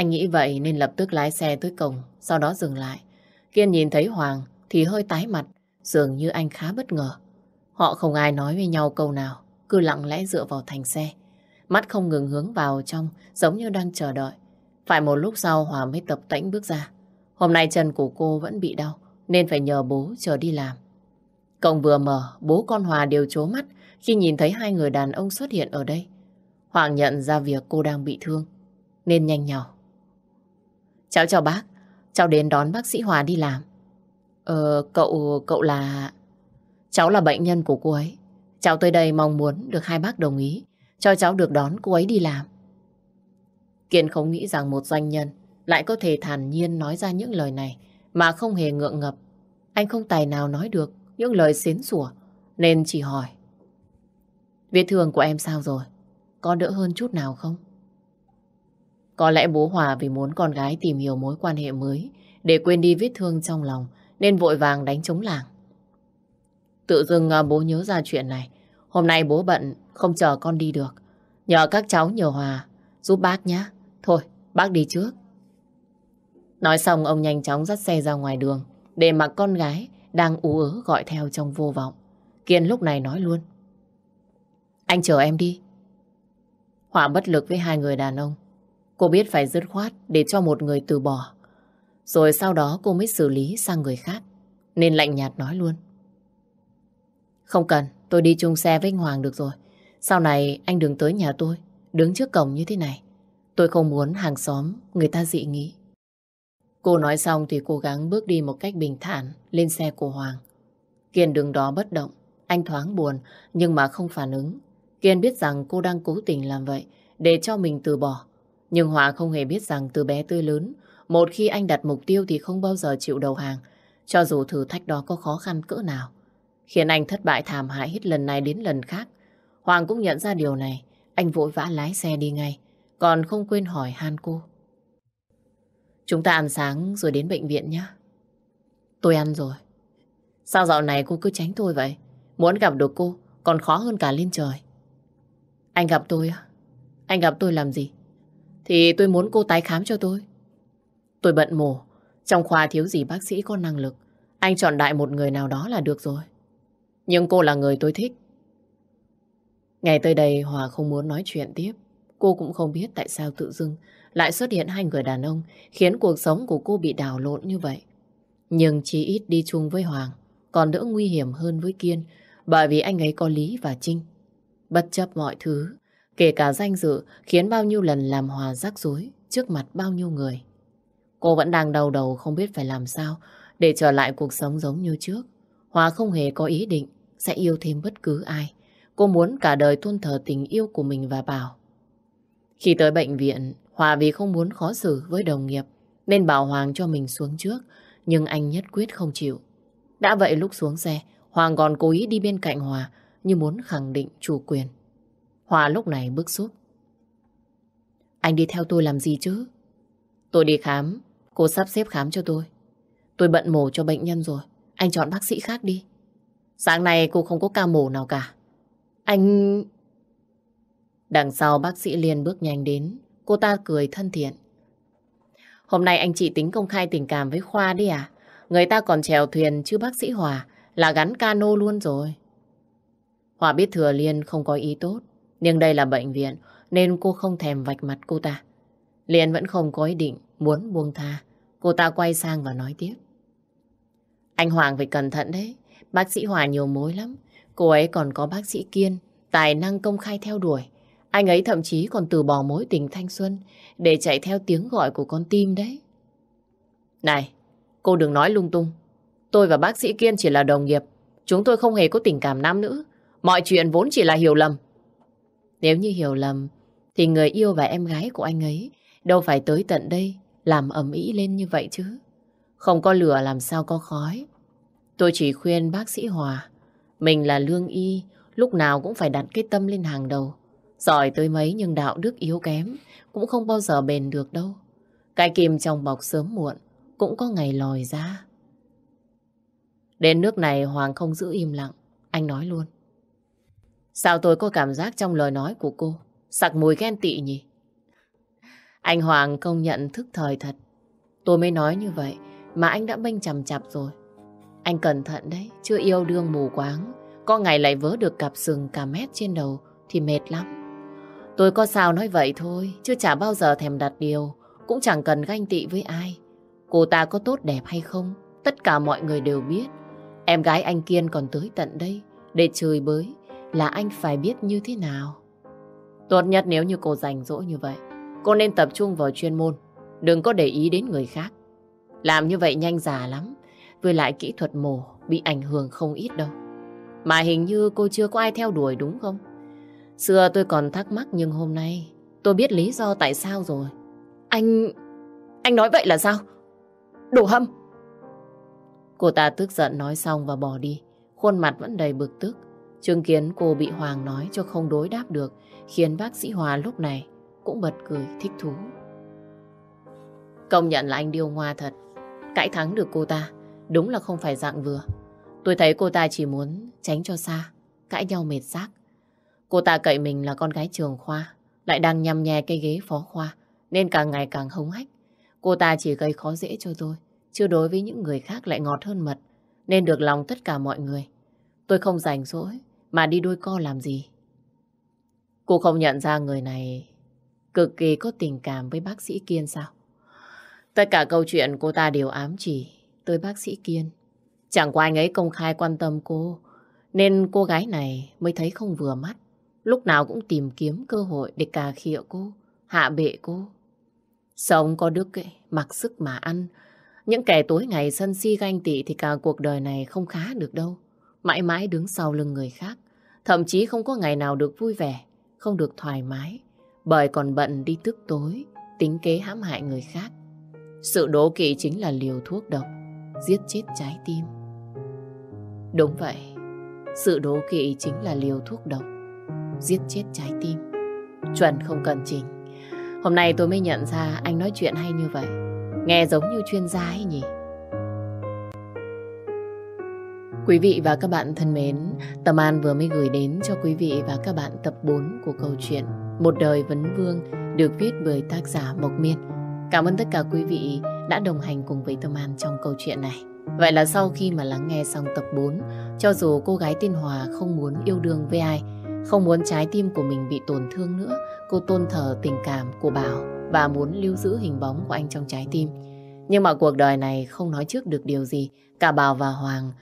Anh nghĩ vậy nên lập tức lái xe tới cổng, sau đó dừng lại. Kiên nhìn thấy Hoàng thì hơi tái mặt, dường như anh khá bất ngờ. Họ không ai nói với nhau câu nào, cứ lặng lẽ dựa vào thành xe. Mắt không ngừng hướng vào trong, giống như đang chờ đợi. Phải một lúc sau Hòa mới tập tĩnh bước ra. Hôm nay chân của cô vẫn bị đau, nên phải nhờ bố chờ đi làm. Cổng vừa mở, bố con Hòa đều trố mắt khi nhìn thấy hai người đàn ông xuất hiện ở đây. Hoàng nhận ra việc cô đang bị thương, nên nhanh nhỏ. Cháu chào bác, cháu đến đón bác sĩ Hòa đi làm. Ờ, cậu, cậu là... Cháu là bệnh nhân của cô ấy. Cháu tới đây mong muốn được hai bác đồng ý cho cháu được đón cô ấy đi làm. Kiên không nghĩ rằng một doanh nhân lại có thể thản nhiên nói ra những lời này mà không hề ngượng ngập. Anh không tài nào nói được những lời xến sủa, nên chỉ hỏi. Vết thương của em sao rồi? Có đỡ hơn chút nào không? Có lẽ bố Hòa vì muốn con gái tìm hiểu mối quan hệ mới để quên đi vết thương trong lòng nên vội vàng đánh chống làng. Tự dưng à, bố nhớ ra chuyện này. Hôm nay bố bận không chờ con đi được. Nhờ các cháu nhờ Hòa giúp bác nhé. Thôi, bác đi trước. Nói xong ông nhanh chóng dắt xe ra ngoài đường để mặc con gái đang ú ớ gọi theo trong vô vọng. Kiên lúc này nói luôn. Anh chờ em đi. Hỏa bất lực với hai người đàn ông. Cô biết phải dứt khoát để cho một người từ bỏ. Rồi sau đó cô mới xử lý sang người khác. Nên lạnh nhạt nói luôn. Không cần, tôi đi chung xe với anh Hoàng được rồi. Sau này anh đừng tới nhà tôi, đứng trước cổng như thế này. Tôi không muốn hàng xóm người ta dị nghĩ. Cô nói xong thì cố gắng bước đi một cách bình thản lên xe của Hoàng. Kiên đứng đó bất động, anh thoáng buồn nhưng mà không phản ứng. Kiên biết rằng cô đang cố tình làm vậy để cho mình từ bỏ. Nhưng Hoàng không hề biết rằng từ bé tới lớn, một khi anh đặt mục tiêu thì không bao giờ chịu đầu hàng. Cho dù thử thách đó có khó khăn cỡ nào, khiến anh thất bại thảm hại hết lần này đến lần khác. Hoàng cũng nhận ra điều này, anh vội vã lái xe đi ngay, còn không quên hỏi han cô. Chúng ta ăn sáng rồi đến bệnh viện nhé. Tôi ăn rồi. Sao dạo này cô cứ tránh tôi vậy? Muốn gặp được cô còn khó hơn cả lên trời. Anh gặp tôi á? Anh gặp tôi làm gì? Thì tôi muốn cô tái khám cho tôi. Tôi bận mổ. Trong khoa thiếu gì bác sĩ có năng lực. Anh chọn đại một người nào đó là được rồi. Nhưng cô là người tôi thích. Ngày tới đây Hòa không muốn nói chuyện tiếp. Cô cũng không biết tại sao tự dưng lại xuất hiện hai người đàn ông khiến cuộc sống của cô bị đảo lộn như vậy. Nhưng chỉ ít đi chung với Hoàng còn đỡ nguy hiểm hơn với Kiên bởi vì anh ấy có Lý và Trinh. Bất chấp mọi thứ, kể cả danh dự khiến bao nhiêu lần làm Hòa rắc rối trước mặt bao nhiêu người. Cô vẫn đang đau đầu không biết phải làm sao để trở lại cuộc sống giống như trước. Hòa không hề có ý định sẽ yêu thêm bất cứ ai. Cô muốn cả đời tôn thờ tình yêu của mình và Bảo. Khi tới bệnh viện, Hòa vì không muốn khó xử với đồng nghiệp nên bảo Hoàng cho mình xuống trước, nhưng anh nhất quyết không chịu. Đã vậy lúc xuống xe, Hoàng còn cố ý đi bên cạnh Hòa như muốn khẳng định chủ quyền. Hòa lúc này bức xúc. Anh đi theo tôi làm gì chứ? Tôi đi khám, cô sắp xếp khám cho tôi. Tôi bận mổ cho bệnh nhân rồi, anh chọn bác sĩ khác đi. Sáng nay cô không có ca mổ nào cả. Anh... Đằng sau bác sĩ liền bước nhanh đến, cô ta cười thân thiện. Hôm nay anh chị tính công khai tình cảm với Khoa đi à? Người ta còn chèo thuyền chứ bác sĩ Hòa là gắn cano luôn rồi. Hòa biết Thừa Liên không có ý tốt, nhưng đây là bệnh viện nên cô không thèm vạch mặt cô ta. Liên vẫn không có ý định muốn buông tha. Cô ta quay sang và nói tiếp. Anh Hoàng phải cẩn thận đấy. Bác sĩ Hòa nhiều mối lắm. Cô ấy còn có bác sĩ Kiên, tài năng công khai theo đuổi. Anh ấy thậm chí còn từ bỏ mối tình thanh xuân để chạy theo tiếng gọi của con tim đấy. Này, cô đừng nói lung tung. Tôi và bác sĩ Kiên chỉ là đồng nghiệp. Chúng tôi không hề có tình cảm nam nữ. Mọi chuyện vốn chỉ là hiểu lầm. Nếu như hiểu lầm, thì người yêu và em gái của anh ấy đâu phải tới tận đây làm ầm ĩ lên như vậy chứ. Không có lửa làm sao có khói. Tôi chỉ khuyên bác sĩ Hòa, mình là lương y, lúc nào cũng phải đặt cái tâm lên hàng đầu. Giỏi tới mấy nhưng đạo đức yếu kém, cũng không bao giờ bền được đâu. Cái kìm trong bọc sớm muộn, cũng có ngày lòi ra. Đến nước này Hoàng không giữ im lặng, anh nói luôn. Sao tôi có cảm giác trong lời nói của cô sặc mùi ghen tị nhỉ? Anh Hoàng công nhận thức thời thật. Tôi mới nói như vậy mà anh đã bênh chằm chạp rồi. Anh cẩn thận đấy, chưa yêu đương mù quáng. Có ngày lại vớ được cặp sừng cả mét trên đầu thì mệt lắm. Tôi có sao nói vậy thôi, chứ chả bao giờ thèm đặt điều, cũng chẳng cần ganh tị với ai. Cô ta có tốt đẹp hay không, tất cả mọi người đều biết. Em gái anh Kiên còn tới tận đây để chơi bới là anh phải biết như thế nào. Tốt nhất nếu như cô rảnh rỗi như vậy, cô nên tập trung vào chuyên môn, đừng có để ý đến người khác. Làm như vậy nhanh già lắm, với lại kỹ thuật mổ bị ảnh hưởng không ít đâu. Mà hình như cô chưa có ai theo đuổi đúng không? Xưa tôi còn thắc mắc nhưng hôm nay tôi biết lý do tại sao rồi. Anh... anh nói vậy là sao? Đồ hâm! Cô ta tức giận nói xong và bỏ đi. Khuôn mặt vẫn đầy bực tức. Chứng kiến cô bị Hoàng nói cho không đối đáp được khiến bác sĩ Hòa lúc này cũng bật cười thích thú. Công nhận là anh điêu ngoa thật. Cãi thắng được cô ta đúng là không phải dạng vừa. Tôi thấy cô ta chỉ muốn tránh cho xa, cãi nhau mệt xác. Cô ta cậy mình là con gái trường khoa, lại đang nhằm nhè cái ghế phó khoa, nên càng ngày càng hống hách. Cô ta chỉ gây khó dễ cho tôi, chứ đối với những người khác lại ngọt hơn mật, nên được lòng tất cả mọi người. Tôi không rảnh rỗi, mà đi đôi co làm gì. Cô không nhận ra người này cực kỳ có tình cảm với bác sĩ Kiên sao? Tất cả câu chuyện cô ta đều ám chỉ tới bác sĩ Kiên. Chẳng qua anh ấy công khai quan tâm cô, nên cô gái này mới thấy không vừa mắt. Lúc nào cũng tìm kiếm cơ hội để cà khịa cô, hạ bệ cô. Sống có đức ấy, mặc sức mà ăn. Những kẻ tối ngày sân si ganh tị thì cả cuộc đời này không khá được đâu. Mãi mãi đứng sau lưng người khác. Thậm chí không có ngày nào được vui vẻ, không được thoải mái. Bởi còn bận đi tức tối, tính kế hãm hại người khác. Sự đố kỵ chính là liều thuốc độc. giết chết trái tim. Đúng vậy, sự đố kỵ chính là liều thuốc độc, giết chết trái tim. Chuẩn không cần trình. Hôm nay tôi mới nhận ra anh nói chuyện hay như vậy. Nghe giống như chuyên gia ấy nhỉ? Quý vị và các bạn thân mến, Tâm An vừa mới gửi đến cho quý vị và các bạn tập 4 của câu chuyện Một đời vấn vương được viết bởi tác giả Mộc Miên. Cảm ơn tất cả quý vị đã đồng hành cùng với Tâm An trong câu chuyện này. Vậy là sau khi mà lắng nghe xong tập 4, cho dù cô gái tên Hòa không muốn yêu đương với ai, không muốn trái tim của mình bị tổn thương nữa, cô tôn thờ tình cảm của Bảo và muốn lưu giữ hình bóng của anh trong trái tim. Nhưng mà cuộc đời này không nói trước được điều gì, cả Bảo và Hoàng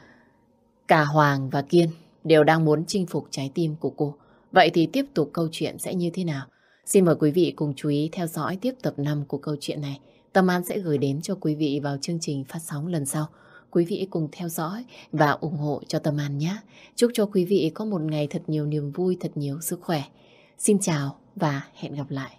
Cả Hoàng và Kiên đều đang muốn chinh phục trái tim của cô. Vậy thì tiếp tục câu chuyện sẽ như thế nào? Xin mời quý vị cùng chú ý theo dõi tiếp tập 5 của câu chuyện này. Tâm An sẽ gửi đến cho quý vị vào chương trình phát sóng lần sau. Quý vị cùng theo dõi và ủng hộ cho Tâm An nhé. Chúc cho quý vị có một ngày thật nhiều niềm vui, thật nhiều sức khỏe. Xin chào và hẹn gặp lại.